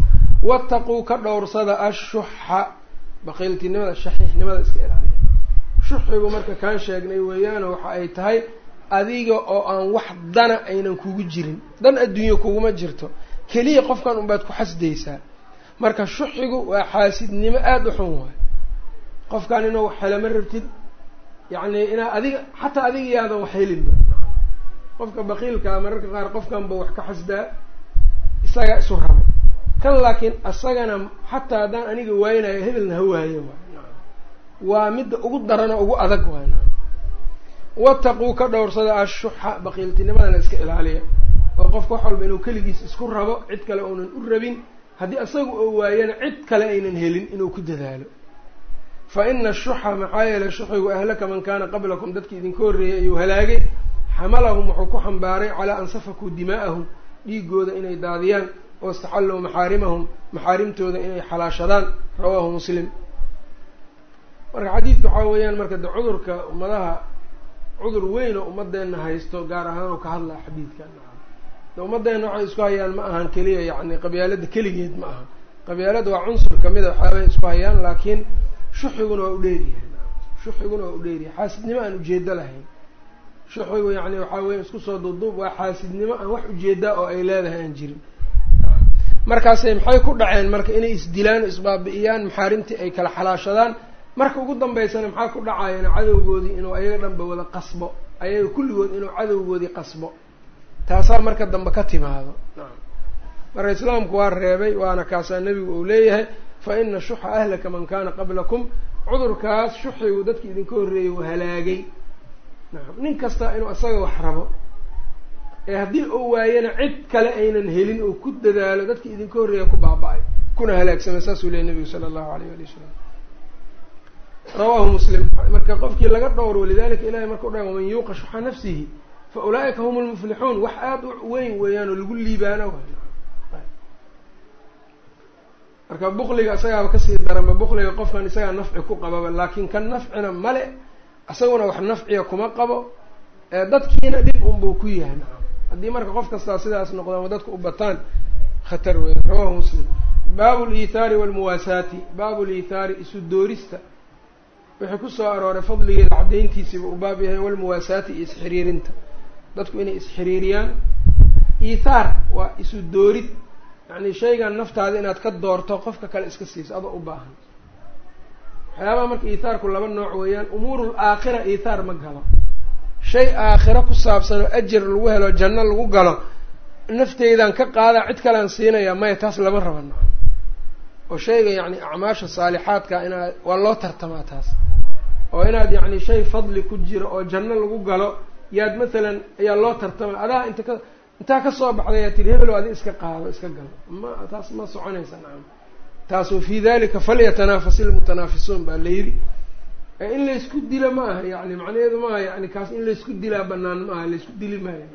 Wattaquu ka dhowrsada ashuxa baqiiltinimada shaxiixnimada iska ilaaliya. Shuxigu marka kaan sheegnay weeyaano waxa ay tahay adiga oo aan wax dana aynan kugu jirin. Dan adduunye kuguma jirto keliya qofkan unbaad ku xasdaysaa. Marka shuxigu waa xaasidnimo aada u xun waayo qofkan inuu helama rabtid yacni inaa adiga xataa adiga wax helinba qofka bakiilkaa mararka qaar qofkanba wax ka xasdaa isagaa isu rabo kan laakiin isagana xataa haddaan aniga waaynayo hebelna ha waayo waa midda ugu darano ugu adag waay. Wataquu ka dhowrsada ashuxa bakiiltinimadana iska ilaaliya oo qofka wax walba inuu keligiis isku rabo cid kale uunan u rabin. Haddii isaga oo waayana cid kale aynan helin inuu ku dadaalo. Fa ina ashuxa maxaa yeelay shuxigu ahlaka man kaana qablakum dadkii idinka horreeyay ayuu halaagay. Xamalahum wuxuu ku xambaaray calaa an safakuu dimaa'ahum dhiigooda inay daadiyaan oo istaxalluu maxaarimahum maxaarimtooda inay xalaashadaan. Rawaahu muslim. Marka xadiidka waxaa weeyaan marka de cudurka ummadaha cudur weyn oo ummadeenna haysto gaar ahaan oo ka hadlaa xadiidkan de waxay isku hayaan ma ahan keliya yacni qabyaalada keligeed ma aha qabyaalada waa cunsur kamida waxaabay isku hayaan laakiin shuxiguna waa u dheeryahay shuxiguna waa u dheeryahay xaasidnimo aan ujeedo lahayn. Shuxigu yacni waxaa weya isku soo duuduub waa xaasidnimo aan wax u jeedaa oo ay leedahay aan jirin. Markaasay maxay ku dhaceen? Marka inay isdilaan o isbaabi'iyaan maxaarimtii ay kala xalaashadaan. Marka ugu dambeysana maxaa ku dhacayana cadowgoodii inuu ayaga dhanba wada qasbo. Ayaga kulligood inuu cadowgoodii qasbo taasaa marka dambe ka timaado. Marka islaamku waa reebay waana kaasaa nebigu uu leeyahay fa ina shuxa ahlaka man kaana qablakum cudurkaas shuxigu dadki idinka horreeyay uu halaagay. Nacam nin kasta inuu isaga wax rabo ee haddii uu waayana cid kale aynan helin oo ku dadaalo dadki idinka horreeya ku baaba-ay kuna halaagsamay saasuu leeyay nabigu sala allahu alayh ali wasalam rawaahu muslim. Marka qofkii laga dhowro walidalika ilahay marka u dhahay waman yuuqa shuxa nafsihi fa ulaa'ika hum lmuflixuun wax aada u weyn weeyaan oo lagu liibaano marka bukliga isagaaba ka sii daranba bukliga qofkan isagaa nafci ku qababa laakiin kan nafcina male isaguna wax nafciya kuma qabo dadkiina dhib unbuu ku yahay haddii marka qof kastaa sidaas noqdo ama dadka u bataan khatar weya rawahu muslim baabu liithaari walmuwaasaati baabu liithaari isu doorista wixii ku soo arooray fadligeeda caddayntiisiiba u baab yahay walmuwaasaati iyo isxiriirinta dadku inay isxiriiriyaan. Iithaar waa isu doorid. Yacni shaygan naftaada inaad ka doorto qofka kale iska siiso adoo u baahan. Waxyaabaha marka iithaarku laba nooc weeyaan. Umuurul aakhira iithaar ma galo. Shay aakhiro ku saabsan oo ajar lagu helo janno lagu galo nafteydan ka qaada cid kalean siinayaa maya taas lama raba nacan oo shayga yacni acmaasha saalixaadka inaad waa loo tartamaa taas. Oo inaad yacni shay fadli ku jiro oo janno lagu galo yaad mathalan ayaa loo tartamaa. Adaa inta ka intaa ka soo baxday yaa tiri hebelow adi iska qaado iska galo. Ma taas ma soconaysa nacam taas wa fii dalika falyatanafas ilmutanaafisuun baa la yidhi. In laysku dila ma aha yani macnaheedu maaha yani kaas in laysku dilaa banaan ma aha laysku dili maayo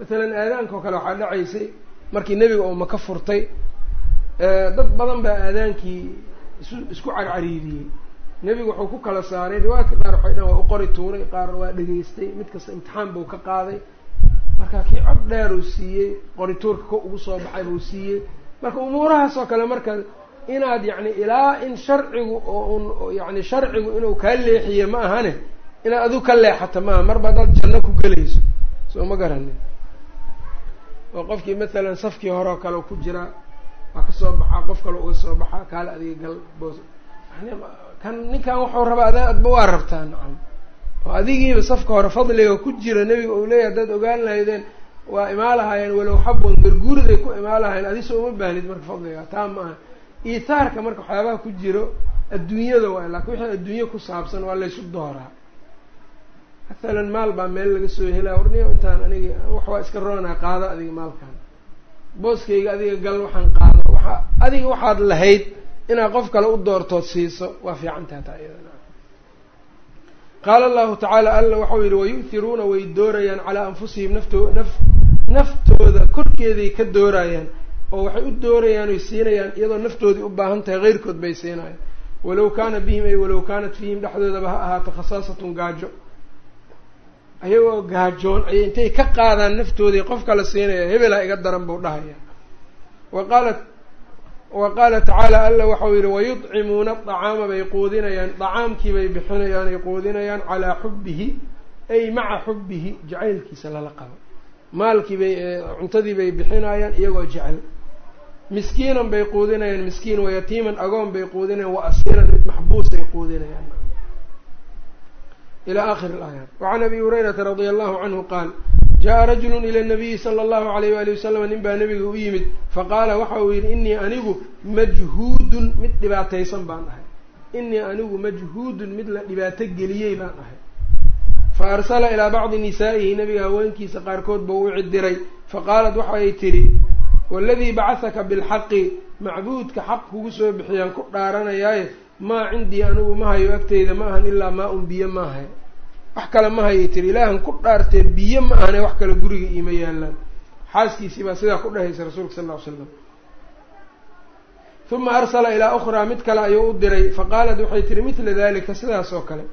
masalan aadaanka oo kale waxaa dhacaysay markii nebiga oo maka furtay dad badan baa aadaankii isu isku carcariiriyey nebigu wuxuu ku kala saaray riwaayadka qaar waxay dhan waa u qori tuuray qaar waa dhegaystay mid kasta imtixaan buu ka qaaday. Marka kii cod dheer uu siiyey qorituurka ko ugu soo baxay buu siiyey. Marka umuurahaas oo kale marka inaad yacni ilaa in sharcigu oo un yacni sharcigu inuu kaa leexiye ma ahane inaad adigu ka leexato maaha marba dad janno ku gelayso soo ma garanin. Oo qofkii mathalan safkii hore oo kale ku jiraa waa ka soo baxaa qof kale uga soo baxaa kaale adiga gal boos. Yani kan ninkan waxuu rabaa ada adba waa rabtaa nacam. Oo adigiiba safka hore fadliga ku jira nebiga uu leeyahy haddaad ogaan lahaydeen waa imaa lahaayeen walow xabon garguuriday ku imaa lahayen adisoo uma baahnid marka fadliga. Taa ma aha. Iitaarka marka waxyaabaha ku jiro adduunyada waay laakiin wixii adduunye ku saabsan waa laysu dooraa. Mathalan maal baa meel laga soo helaa warniyo intaan aniga wax waa iska roonaa qaado adiga maalkan. Booskayga adiga gal waxaan qaado waxa adiga waxaad lahayd inaad qof kale u doortood siiso waa fiican taha taa iyadana. Qaala allahu tacaala alla waxau yihi wayu'tiruuna way doorayaan calaa anfusihim nafto naf naftooda korkeeday ka doorayaan oo waxay u doorayaan oy siinayaan iyadoo naftoodii u baahan tahay keyrkood bay siinayaan. Walow kaana bihim ay walow kaanat fiihim dhexdoodaba ha ahaato khasaasatun gaajo. Ayagoo gaajoon ayay intay ka qaadaan naftoodii qof kala siinaya hebel ha iga daran buu dhahaya wa qaala wa qaala tacaala alla waxau yihi wayudcimuuna acaama bay quudinayaan dacaamkii bay bixinayaan ay quudinayaan calaa xubbihi ay maca xubbihi jacaylkiisa lala qabo. Maalkii bay cuntadii bay bixinayaan iyagoo jecel. Miskiinan bay quudinayaan miskiin wa yatiiman agoon bay quudinayaan wa asiiran mid maxbuusay quudinayaan. Ilى akhir اlaayaat wacan abi hurayrata radia allahu canhu qaal jaa rajulun ila nabiyi sala allahu alayh waali wasalama nin baa nebiga u yimid fa qaala waxa uu yidhi innii anigu majhuudun mid dhibaataysan baan ahay. Innii anigu majhuudun mid la dhibaato geliyey baan ahay. Fa arsala ilaa bacdi nisaa'ihi nabiga haweenkiisa qaarkood ba u cidiray fa faqaalat waxay tidhi waladii bacahaka bilxaqi macbuudka xaq kugu soo bixiyaan ku dhaaranayaaye maa cindii anigu ma hayo agtayda ma ahan ilaa maa un biyo maahay wax kale ma hayay tiri ilaahan ku dhaartee biyo ma ahane wax kale guriga iima yaalaan xaaskiisii baa sidaa ku dhahaysa rasuulka sal ll ly slam uma arsala ilaa ukhraa mid kale ayuu u diray faqaalat waxay tihi midla dalika sidaas oo kale.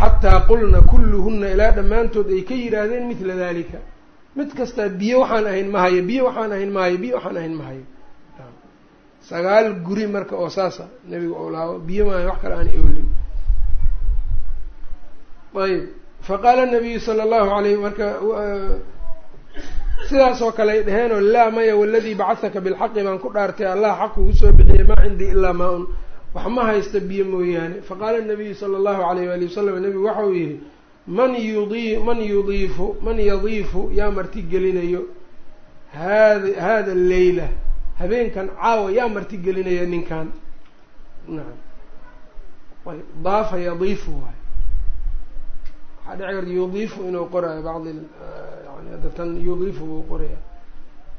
Xataa qulna kulluhunna ilaa dhammaantood ay ka yidhaahdeen midla dalika mid kastaa biyo waxaan ahayn ma hayo biyo waxaan ahayn ma hayo biyo waxaan ahayn ma hayo. Sagaal guri marka oo saasa nebiga oo laabo biyo maayo wax kale aan oolin ayb faqaala nabiyu sala allahu alayh marka sidaas oo kale ay dhaheenoo laa maya waladii bacahaka bilxaqi baan ku dhaartay allah xaq ugu soo bixiyay maa cindii ilaa maa un. Wax ma haysta biyo mooyaane. Faqaala nabiyu sala allahu alayh waali wasalam nebigu waxa uu yihi man yudi man yudiifu man yadiifu yaa martigelinayo hada hada leyla habeenkan caawa yaa martigelinaya ninkan nacam daafa yadiifu waay waxaa dhici karta yudiifu inuu qoraayo bacdi yani hadda tan yudiifu buu qoraya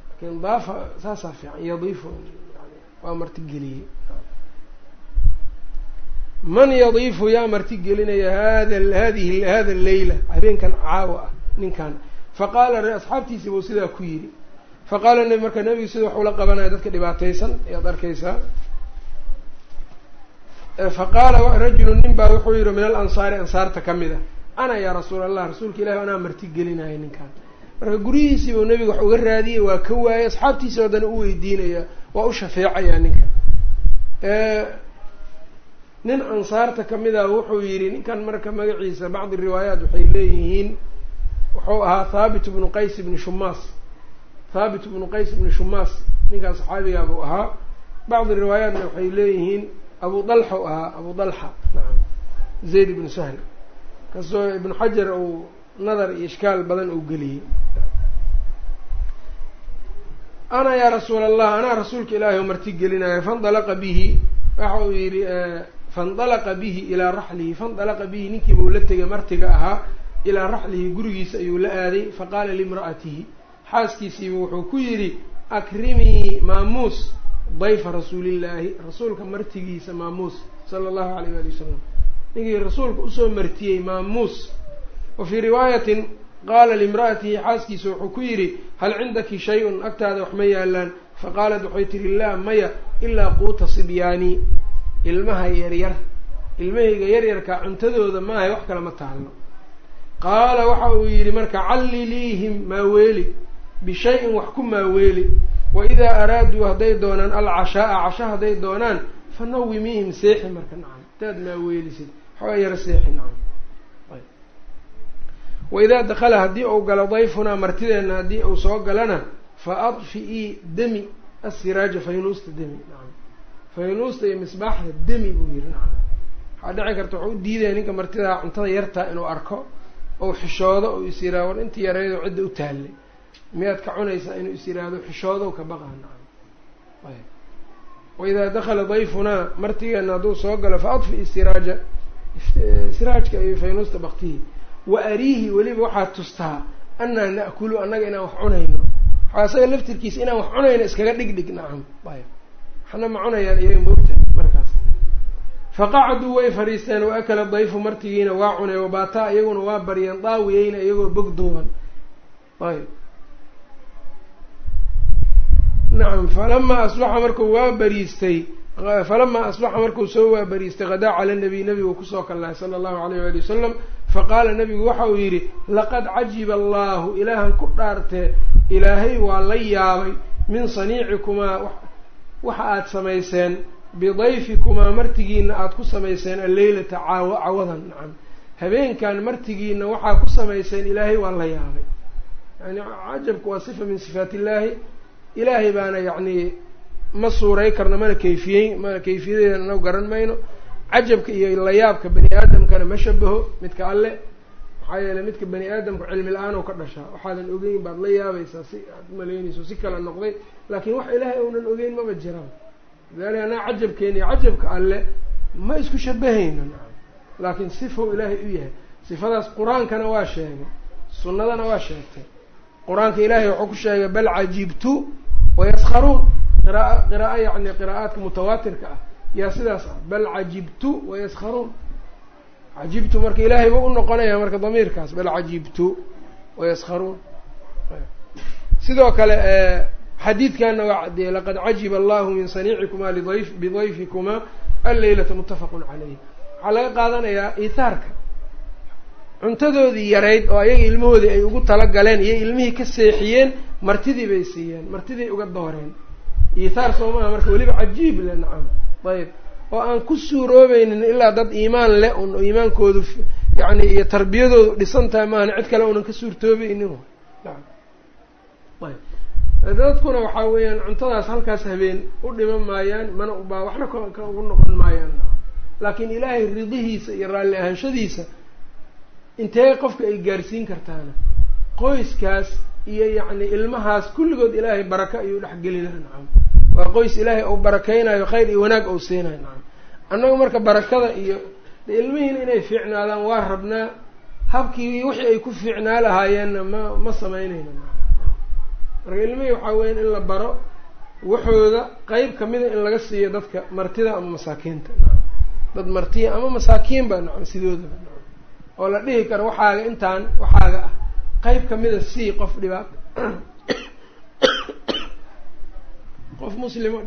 laakiin daafa saasaa fiican yadiifu yani waa martigeliyey man yadiifu yaa martigelinaya hada hadihi hada leyla habeenkan caawa ah ninkan. Faqaala asxaabtiisi buu sidaa ku yidhi. Faqaala nabi marka nebigu sida waxuu la qabanaya dadka dhibaataysan ayaad arkaysaa. Faqaala rajulu nin baa wuxuu yihi min alansaari ansaarta ka mid a ana yaa rasuul allah rasuulka ilahi anaa martigelinaya ninkan marka guryihiisii buu nebiga wax uga raadiyey waa ka waayey asxaabtiisi haddana u weydiinaya waa u shafeecayaa ninka. Nin ansaarta ka mid ah wuxuu yidhi ninkan marka magaciisa bacdi riwaayaat waxay leeyihiin wuxuu ahaa thaabit bnu qays bni shumaas. Thaabit bnu qays bni shumaas ninkaas saxaabigaa buu ahaa. Bacdi riwaayaatna waxay leeyihiin abu dalxa u ahaa abu dalxa nacam zayd ibnu sahl kastoo ibnu xajar uu nadar iyo ishkaal badan uu geliyey. Ana yaa rasuula allah anaa rasuulka ilaahi u martigelinaya faindalaqa bihi waxa uu yidhi faindalaqa bihi ilaa raxlihi faindalaqa bihi ninkii buu la tegay martiga ahaa ilaa raxlihi gurigiisa ayuu la aaday faqaala limra'atihi xaaskiisiiba wuxuu ku yidhi akrimii maamuus dayfa rasuulillaahi. Rasuulka martigiisa maamuus sala allahu alayh waali wasalam ninkii rasuulka u soo martiyey maamuus. Wa fii riwaayatin qaala limra'atihi xaaskiisa wuxuu ku yidhi hal cindaki shay-un? Agtaada wax ma yaalaan faqaalat waxay tihi laa maya ilaa quuta sibyaani. Ilmaha yaryar ilmahayga yaryarkaa cuntadooda maahay wax kale ma taalno qaala waxa uu yidhi marka calliliihim maaweeli bishay-in wax ku maaweeli wa idaa araaduu hadday doonaan alcashaaa casha hadday doonaan fa nawimiihim seexi marka nacam hadaad maaweelisid waxaa yaro seexi nacam wa idaa dakala haddii uu galo dayfunaa martideenna haddii uu soo galana fa adfi-ii demi assiraaja faynuusta demi faynuusta iyo misbaaxda demi buu nacam. Waxaa dhici karta waxau u diidaya ninka martidaa cuntada yartaa inuu arko ou xishoodo ou is yiraha war intii yareydoo cidda u taallay miyaad ka cunaysaa inuu is yiraahdo xishoodow ka ayb. Waidaa dakala dayfunaa martigeena hadduu soo galo fa adfi siraaja siraajka iyo faynuusta baktihi wa ariihi weliba waxaad tustaa annaa na'kulu annaga inaan wax cunayno. Waxaa isaga laftirkiisa inaan wax cunayno iskaga dhig dhig nacam. Ayb waxna ma cunayaan iyaga moogtahay markaas. Faqacduu way fadhiisteen wa akala dayfu martigiina waa cunay wabaataa iyaguna waa baryeen daawiyeyna iyagoo bog duuban. Ayb nacam falamaa asbaxa markuu waa bariistay falamaa asbaxa markuu soo waa bariistay hadaa cala nabiy nabigu ku soo kallahay sala allahu alayh waali wasalam faqaala nabigu waxa uu yidhi laqad cajiba allahu ilaahan ku dhaartee ilaahay waa la yaabay min saniicikumaa waxa aada samayseen bidayfikumaa martigiina aada ku samayseen alleylata caawo cawadan nacam habeenkan martigiina waxaa ku samayseen ilaahay waa la yaabay yani cajabku waa sifa min sifaat illaahi ilaahay baana yacni ma suuray karno mana kayfiyey mana kayfiyadeeda anagu garan mayno. Cajabka iyo layaabka bani aadamkana ma shabaho midka alle. Maxaa yeeley midka bani aadamku cilmi la'aan oo ka dhashaa. Waxaadan ogeyn baad la yaabaysaa si aad umalaynayso si kala noqday. Laakiin wax ilaahay uunan ogeyn maba jiraan lidalika anaa cajabkeeni cajabka alle ma isku shabahayno. Laakiin sifow ilaahay u yahay sifadaas qur'aankana waa sheegay sunnadana waa sheegtay. Qur'aanka ilaahay wuxuu ku sheegay bal cajibtu wayaskharuun qiraaa qira'a yacni qiraa'aadka mutawaatirka ah yaa sidaas ah. Bal cajibtu wayaskharuun cajibtu marka ilaahay buu unoqonaya marka damiirkaas. Bal cajibtu wayaskharuun sidoo kale xadiidkana waa caddeeyey laqad cajiba allahu min saniicikumaa lidayf bidayfikumaa alleylata muttafaqun caleyh waxaa laga qaadanayaa iithaarka cuntadoodii yarayd oo ayaga ilmahoodii ay ugu tala galeen iyo ilmihii ka seexiyeen martidii bay siiyeen martidii uga dooreen iithaar soo maaha marka weliba cajiib le nacam. Ayb. Oo aan ku suuroobeynin ilaa dad iimaan leh un iimaankoodu yani iyo tarbiyadoodu dhisan tahay maahan cid kale unan ka ayb. Dadkuna waxaa weeyaan cuntadaas halkaas habeen u dhiman maayaan mana ubaa waxna ka ugu noqon maayaan laakiin ilaahay ridihiisa iyo raalli ahaanshadiisa intee qofka ay gaarsiin kartaana qoyskaas iyo yacni ilmahaas kulligood ilaahay baraka ayuu dhexgelina nacam waa qoys ilaahay ou barakeynayo khayr iyo wanaag ou siinayo nacam annagu marka barakada iyo ilmihiina inay fiicnaadaan waa rabnaa habkii wixii ay ku fiicnaa lahaayeenna ma ma samaynayna marka ilmihii waxaa weya in la baro waxooda qeyb kamida in laga siiyo dadka martida ama masaakiinta dad martiya ama masaakiinba nacam sidoodaba oo la dhihi karo waxaaga intaan waxaaga ah. Qeyb kamida sii qof dhibaat qof muslimo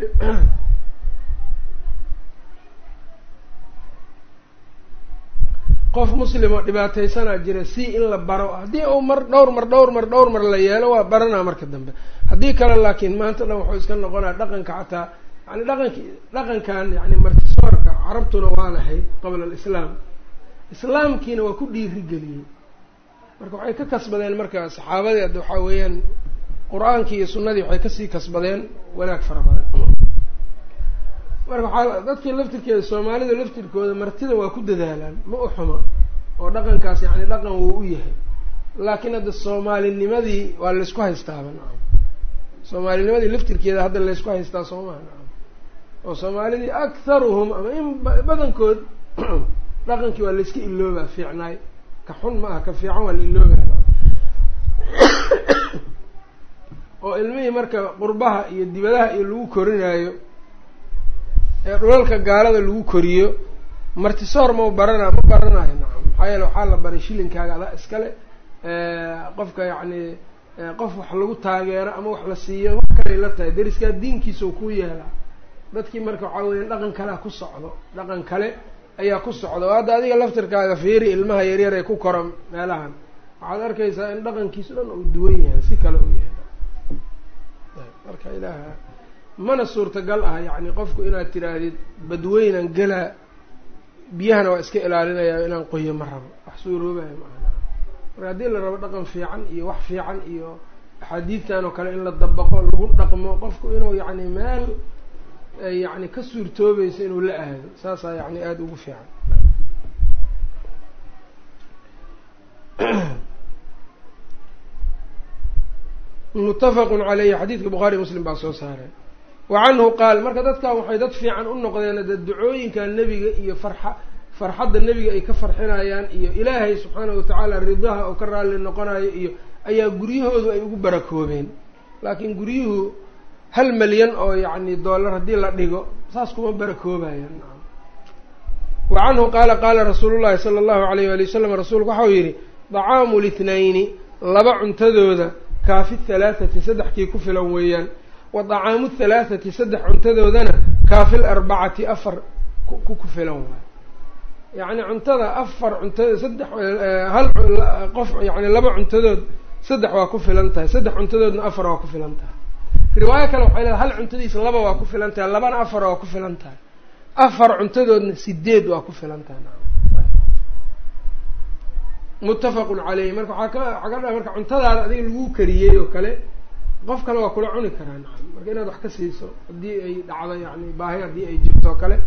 qof muslim oo dhibaataysanaa jira si in la baro. Haddii uu mar dhowr mar dhowr mar dhowr mar la yeelo waa baranaa marka dambe haddii kale laakiin maanta dhan wuxuu iska noqonaa dhaqanka xataa yani dhaqanki dhaqankan yani martisoorka carabtuna waa lahayd qabla alislaam. Islaamkiina waa ku dhiirigeliyey marka waxay ka kasbadeen marka saxaabadii adda waxaa weeyaan qur'aankii iyo sunnadii waxay ka sii kasbadeen wanaag fara badan. Marka waxaa dadkii laftirkeeda soomaalida laftirkooda martida waa ku dadaalaan ma u xumo oo dhaqankaas yani dhaqan wuu u yahay. Laakiin hadda soomaalinimadii waa laysku haystaaba nacam. Soomaalinimadii laftirkeeda hadda laysku haystaa soo nacam. Oo soomaalidii aktharuhum ama in badankood [clears throat] dhaqankii waa layska iloobaa fiicnaay. Ka xun ma aha ka fiican waa la iloobaa oo ilmihii marka qurbaha iyo dibadaha iyo lagu korinaayo ee dhulalka gaalada lagu koriyo martisoor mau baranaa ma baranayo nacam. Maxaa yeele waxaa la baray shilinkaaga adaa iskale qofka yacni qof wax lagu taageero ama wax la siiyo wax kalay la tahay. Deriskaa diinkiisa u ku yeelaa dadkii marka waxaa weya dhaqan kalea ku socdo. Dhaqan kale ayaa ku socda oo hadda adiga laftirkaaga fiiri ilmaha yaryar ee ku kora meelahan waxaad arkaysaa in dhaqankiisu dhan uu duwan yahay si kale uu yahay marka ilaaha mana suurtagal ah yacni qofku inaad tiraahdid badweynan gelaa biyahana waa iska ilaalinayaa inaan qoyo ma rabo. Wax suuroobayo maaha marka haddii la rabo dhaqan fiican iyo wax fiican iyo axaadiidtan oo kale in la dabaqo lagu dhaqmo qofku inuu yacni meel yacni ka suurtoobayso inuu la aado saasaa yacni aada ugu fiican [clears throat] muttafaqun caleyhi xadiidka bukhaari muslim baa soo saaray. Wa canhu qaal marka dadkan waxay dad fiican u noqdeen de ducooyinka nebiga iyo farxa farxadda nebiga ay ka farxinayaan iyo ilaahay subxaanahu watacaala ridaha oo ka raalli noqonayo iyo ayaa guryahoodu ay ugu barakoobeen laakiin guryuhu hal malyan oo yacni dollar haddii la dhigo saas kuma barakoobayan. Wa canhu qaala qaala rasuulu llahi sala allahu alayh waali wasalam rasuulku waxau yidhi dacaamu lithnayni laba cuntadooda kaafi thalaathati saddexkii ku filan weeyaan wa dacaamu thalaathati saddex cuntadoodana kaafi larbacati afar ku ku filan waayo yacni cuntada afar cuntada saddex hal qof yani laba cuntadood saddex waa ku filan tahay saddex cuntadoodna afar waa ku filan tahay. Riwaayo kale waxay leedahay hal cuntadiisa laba waa ku filan tahay labana afar waa ku filan tahay. Afar cuntadoodna sideed waa ku filan tahay muttafaqun caleyhi marka waxaa ka waxaa ka dha marka cuntadaada adiga lagu kariyey oo kale qof kale waa kula cuni karaa nacam marka inaad wax ka siiso haddii ay dhacdo yani baahi haddii ay jirto o kale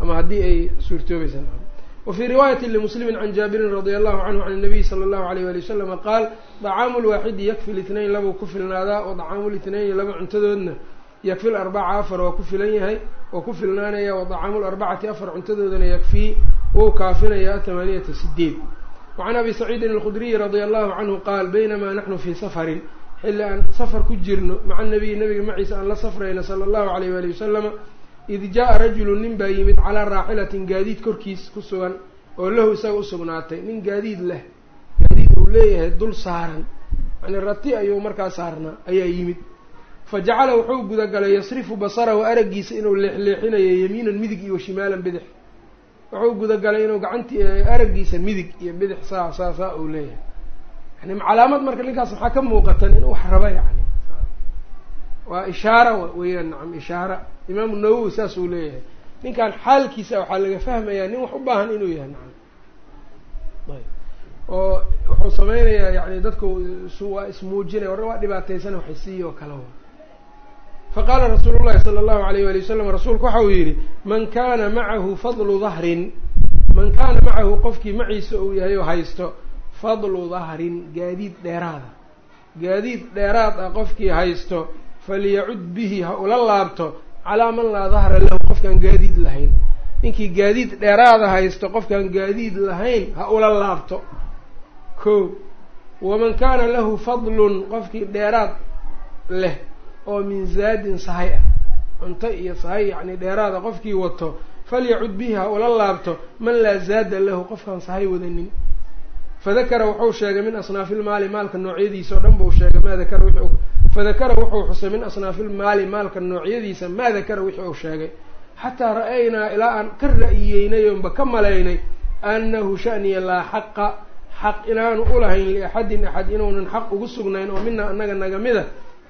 ama haddii ay suurtoobaysa nacam wfي riwaayati lmuslimin can jaabirin radi allahu canhu can الnabiy salى اllahu alayh wali waslama qaal dacaamu lwaaxidi yakfi litnayn labuu ku filnaadaa wa dacaamu litnayni laba cuntadoodna yakfi larbaca afar waa ku filan yahay waa ku filnaanaya wa dacaamu larbacati afar cuntadoodana yakfii wou kaafinayaa tamaaniyata sideed wacan abi saciidin alkhudriyi radia allahu canhu qaal baynamaa naxnu fii safarin xilli aan safar ku jirno maca nabiyi nabiga maciisa aan la safrayna sala allahu alayh wali wasalama id jaa-a rajulu nin baa yimid calaa raaxilatin gaadiid korkiis ku sugan oo lahu isaga usugnaatay nin gaadiid leh gaadiid uu leeyahay dul saaran yani rati ayuu markaa saarnaa ayaa yimid fa jacala wuxuu gudagalay yasrifu basarahu araggiisa inuu leexleexinayo yamiinan midig iyo shimaalan bidix wuxuu gudagalay inuu gacantii araggiisa midig iyo bidix saa saa saa uu leeyahay. Yani calaamad marka ninkaas maxaa ka muuqatan inuu wax raba yani waa ishaara weeyaan nacam ishaara. Imaamu nawowi saas uu leeyahay. Ninkan xaalkiisa waxaa laga fahmayaa nin wax u baahan inuu yahay nacam. Ayb. Oo wuxuu sameynayaa yani dadku waa ismuujinaya warra waa dhibaateysan waxay siiya oo kale faqaala rasuulu llahi sala allahu alayh wali wasalam rasuulku waxa uu yidhi man kana macahu fadlu dahrin man kaana macahu qofkii maciisa uu yahay oo haysto fadlu dahrin gaadiid dheeraada. Gaadiid dheeraad ah qofkii haysto faliyacud bihi ha ula laabto calaa man laa dahra lahu qofkaan gaadiid lahayn. Ninkii gaadiid dheeraada haysto qofkaan gaadiid lahayn ha ula laabto. Ko waman kaana lahu fadlun qofkii dheeraad leh oo min zaadin sahay ah. Cunto iyo sahay yacni dheeraada qofkii wato falyacud bihi ha ula laabto man laa zaada lahu qofkaan sahay wadanin. Fadakara wuxuu sheegay min asnaafilmaali maalka noocyadiisa oo dhan buu sheegay maa dakara wixi fadakara wuxuu xusay min asnaafilmaali maalka noocyadiisa maa dakara wixii uu sheegay. Xataa ra'aynaa ilaa aan ka ra'iyeynay oonba ka malaynay annahu shaniya laa xaqa xaq inaanu ulahayn liaxadin axad inuunan xaq ugu sugnayn oo mina annaga naga mida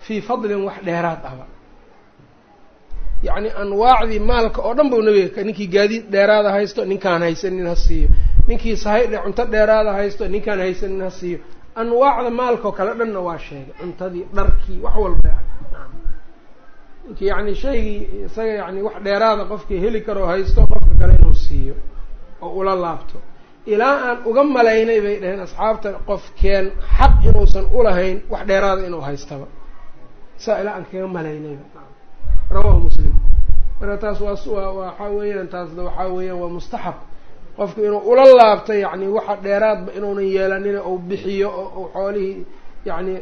fii fadlin wax dheeraad aba yacni anwaacdii maalka oo dhan buu nabiga ninkii gaadiid dheeraada haysto ninkaan haysanin ha siiyo. Ninkii sahaydhe cunto dheeraada haysto ninkaan haysanin ha siiyo. Anwaacda maalkaoo kale dhanna waa sheegay. Cuntadii dharkii wax walba. Ninkii yacni shaygii isaga yani wax dheeraada qofkii heli karoo haysto qofka kale inuu siiyo oo ula laabto. Ilaa aan uga malaynay bay dhaheen asxaabta qofkeen xaq inuusan ulahayn wax dheeraada inuu haystaba saa ilaa aan kaga malaynayba rawahu muslim. Marka taas waa waxaa weeyaan taasna waxaa weeyaan waa mustaxab. Qofku inuu ula laabto yacni waxa dheeraadba inuunan yeelanin ou bixiyo oo xoolihii yacni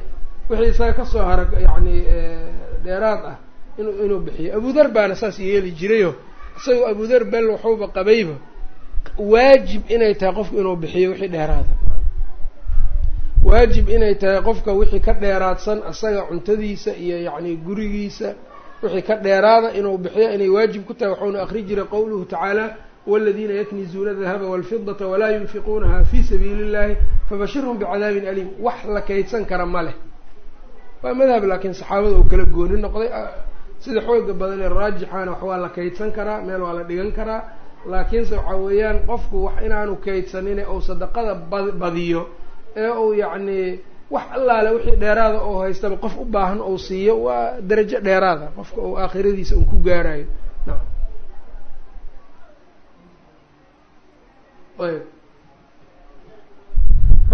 wixii isaga ka soo hara yacni dheeraad ah inu inuu bixiyo. Abudar baana saas yeeli jirayo. Isagoo abudar bel waxuuba qabayba waajib inay tahay qofku inuu bixiyo wixii dheeraada waajib inay tahay qofka wixii ka dheeraadsan isaga cuntadiisa iyo yacni gurigiisa wixii ka dheeraada inuu bixiyo inay waajib ku tahay waxauna akri jiray qowluhu tacaala wاladiina yaknizuuna dahaba wاlfidata walaa yunfiquunaha fi sabiili اllahi fabashirhum bicadaabin aliim wax la kaydsan kara ma leh waa madhab laakiin saxaabada uu kala gooni noqday sida xooga badan ee raajixaana wax waa la kaydsan karaa meel waa la dhigan karaa laakiinse waxa weeyaan qofku wax inaanu kaydsanin ou sadaqada ba badiyo ee uu yacni wax allaale wixii dheeraada oo haystaba qof u baahan ou siiyo waa darajo dheeraada qofka uu aakhiradiisa uu ku gaarayo nacam ayb.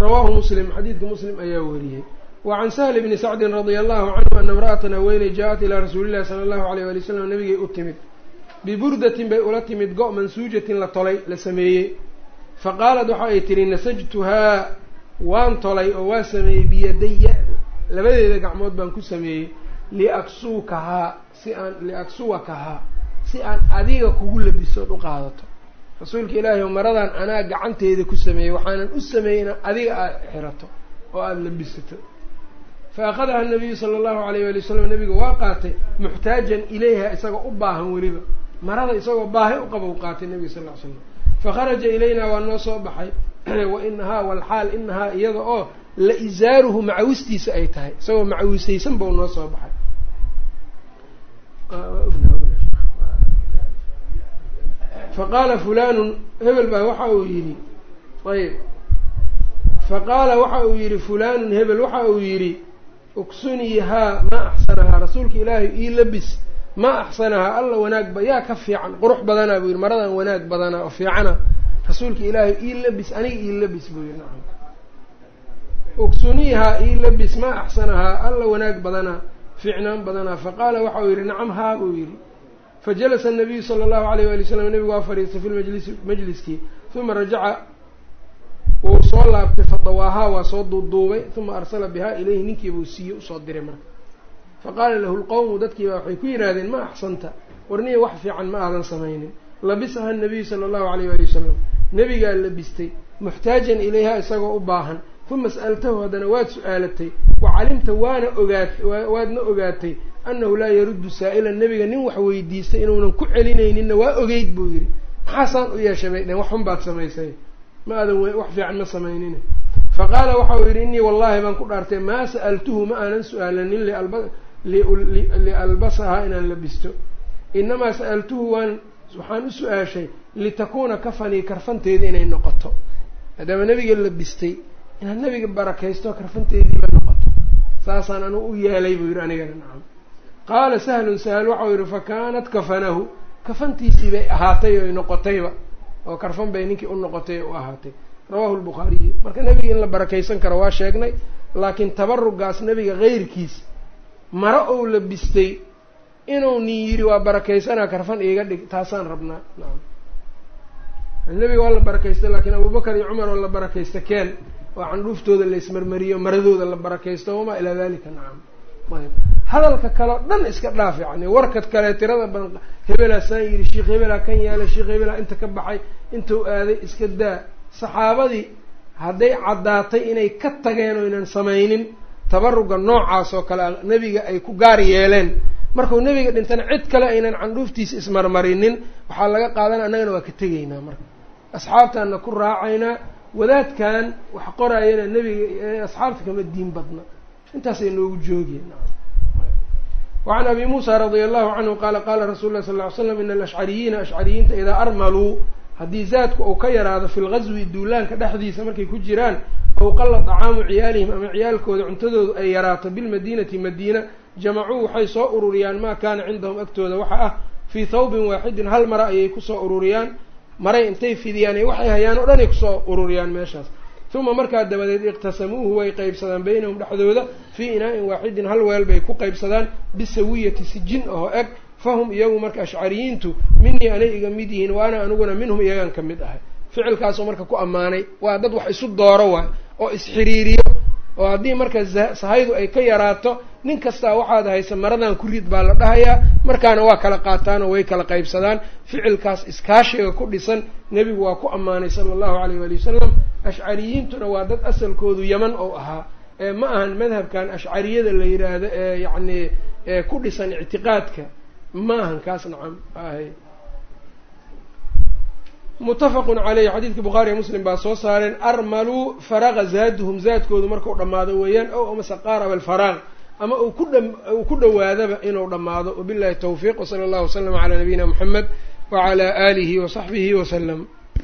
Rawaahu muslim xadiidka muslim ayaa wariyey. Wacan sahli bni sacdin radia allahu canhu ana imra'atan haweeney jaa-at ilaa rasuuli llahi sala allahu alayh wali wasalam nabigay u timid. Biburdatin bay ula timid go- mansuujatin la tolay la sameeyey. Fa qaalat waxa ay tihi nasajtuhaa waan tolay oo waa sameeyey biyadaya labadeeda gacmood baan ku sameeyey liaksuukahaa si aan liaksuwakahaa si aan adiga kugu labisood u qaadato. Rasuulka ilaahi o maradan anaa gacanteeda ku sameeyey waxaanan u sameeyey inaan adiga aada xirato oo aada labisato. Fa akhadaha nabiyu sala allahu alayh wali wasalam nabiga waa qaatay muxtaajan ilayha isagoo u baahan weliba. Marada isagoo baahi u qaba u qaatay nabiga sal ll ly slam fakharaja ilaynaa waa noo soo baxay [clears throat] wa inahaa walxaal inahaa iyada oo la isaaruhu macawistiisa ay tahay. Isagoo macawisaysan bau noo soo baxay. Faqaala fulanun hebel baa waxa uu yidhi. Ayb faqaala waxa uu yidhi fulanun hebel waxa uu yidhi uksuniihaa maa axsanahaa rasuulka ilaahay ii labis. Maa axsanahaa alla wanaagba yaa ka fiican qurux badanaa buu yidhi. Maradan wanaag badanaa oo fiicana rasuulka ilaahay ii labis aniga ii labis buu yidhi nacam. Uksuniihaa ii labis maa axsanahaa alla wanaag badanaa fiicnaan badanaa. Faqaala waxa uu yidhi nacam haa buu yidhi. Fajalasa nabiyu sala allahu alayh wali wasalam nebigu waa fadhiistay fi lmajlisi majliskii. Uma rajaca wuu soo laabtay fadawaahaa waa soo duuduubay. Uma arsala bihaa ilayhi ninkiibuu siiye u soo diray marka. Faqaala lahu lqowmu dadkiibaa waxay ku yidhaahdeen ma axsanta? Warniya wax fiican ma aadan samaynin. Labisaha nabiyu sala allahu alayh wali wasalam nebigaa labistay muxtaajan ilayha isagoo u baahan. Uma sa'altahu haddana waad su'aalatay wa calimta waana ogaat waadna ogaatay annahu laa yaruddu saa'ilan nebiga nin wax weydiistay inuunan ku celinayninna waa ogeyd buu yidhi. Maxaasaan u yeeshay bay dheen wax xun baad samaysay. Ma wax fiican ma samaynine. Fa qaala waxa uu yidhi innii wallaahi baan ku dhaartay maa sa'altuhu ma aanan su'aalanin lialbasahaa inaan labisto inamaa sa'altuhu waan waxaan u su'aashay litakuuna kafanii karfanteeda inay noqoto. Maadaama nebiga labistay inaad nebiga barakaysto karfanteediiba noqoto. Saasaan anugu u yeelay buu yidhi anigana nacam. Qaala sahlun sahal waxau yidhi fa kaanat kafanahu. Kafantiisii bay ahaatay oy noqotayba oo karfan bay ninkii u noqotay u ahaatay. Rawahu lbukhaariyi marka nebiga in la barakaysan karo waa sheegnay laakiin tabarugaas nebiga keyrkiis maro ou labistay inuu nin yidhi waa barakaysanaa karfan iiga dhig. Taasaan rabnaa. Nacam nebiga waa la barakaystay laakiin abubakar iyo cumar oo la barakaysta keen. Oo candhuuftooda la ismarmariyo maradooda la barakaysto wamaa ilaa dalika nacam ayb hadalka kaleo dhan iska dhaaf yani warkad kale tirada badan hebelaa saan yidhi sheikh hebelaa kan yaalla sheikh hebelaa inta ka baxay intuu aaday iska daa. Saxaabadii hadday caddaatay inay ka tageen oo ynan samaynin tabaruga noocaas oo kale nebiga ay ku gaar yeeleen markuu nebiga dhintana cid kale aynan candhuuftiisa ismarmarinin waxaa laga qaadanaya annagana waa ka tegaynaa marka. Asxaabtaana ku raacaynaa wadaadkan wax qoraayana nebiga asxaabta kama diin badna. Intaasay noogu joogeen wacan abi muusa radia allahu canhu qaala qaala rasul lah sal ly slam ina alashcariyiina ashcariyiinta idaa armaluu haddii zaadku uu ka yaraado fi lgazwi duulaanka dhexdiisa markay ku jiraan aw qalla dacaamu ciyaalihim ama ciyaalkooda cuntadoodu ay yaraato bilmadiinati madiina jamacuu waxay soo ururiyaan maa kaana cindahum agtooda waxa ah fii thawbin waaxidin hal mara ayay ku soo ururiyaan. Maray intay fidiyaan waxay hayaan oo dhan ay ku soo ururiyaan meeshaas. Uma markaa dabadeed iqtasamuuhu way qeybsadaan baynahum dhexdooda fii inaa-in waaxidin hal weel bay ku qeybsadaan bisawiyati sijin oo eg. Fahum iyagu marka ashcariyiintu minii anay iga mid yihiin wa ana aniguna minhum iyagaan ka mid ahay. Ficilkaasoo marka ku ammaanay waa dad wax isu dooro waay oo isxiriiriyo oo haddii marka sahaydu ay ka yaraato nin kastaa waxaad haysa maradan ku rid baa la dhahayaa markaana waa kala qaataanoo way kala qaybsadaan. Ficilkaas iskaashiga ku dhisan nebigu waa ku ammaanay sala allahu alayh waali wasalam ashcariyiintuna waa dad asalkoodu yaman oo ahaa. Ma ahan madhabkan ashcariyada la yidhaahdo ee yacni ku dhisan ictiqaadka. Ma ahan kaas nacam ahay muttafaqun caleyh xadiidka bukhaariya muslim baa soo saareen armaluu faraqa zaaduhum. Zaadkoodu markau dhammaado weeyaan ow amase qaaraba alfaraaq ama uu ku dha uu ku dhowaadaba inuu dhammaado. Wabillahi tawfiiq wsala allahu waslama calaa nabiyina moxamed wacalaa aalihi wasaxbihi wasalam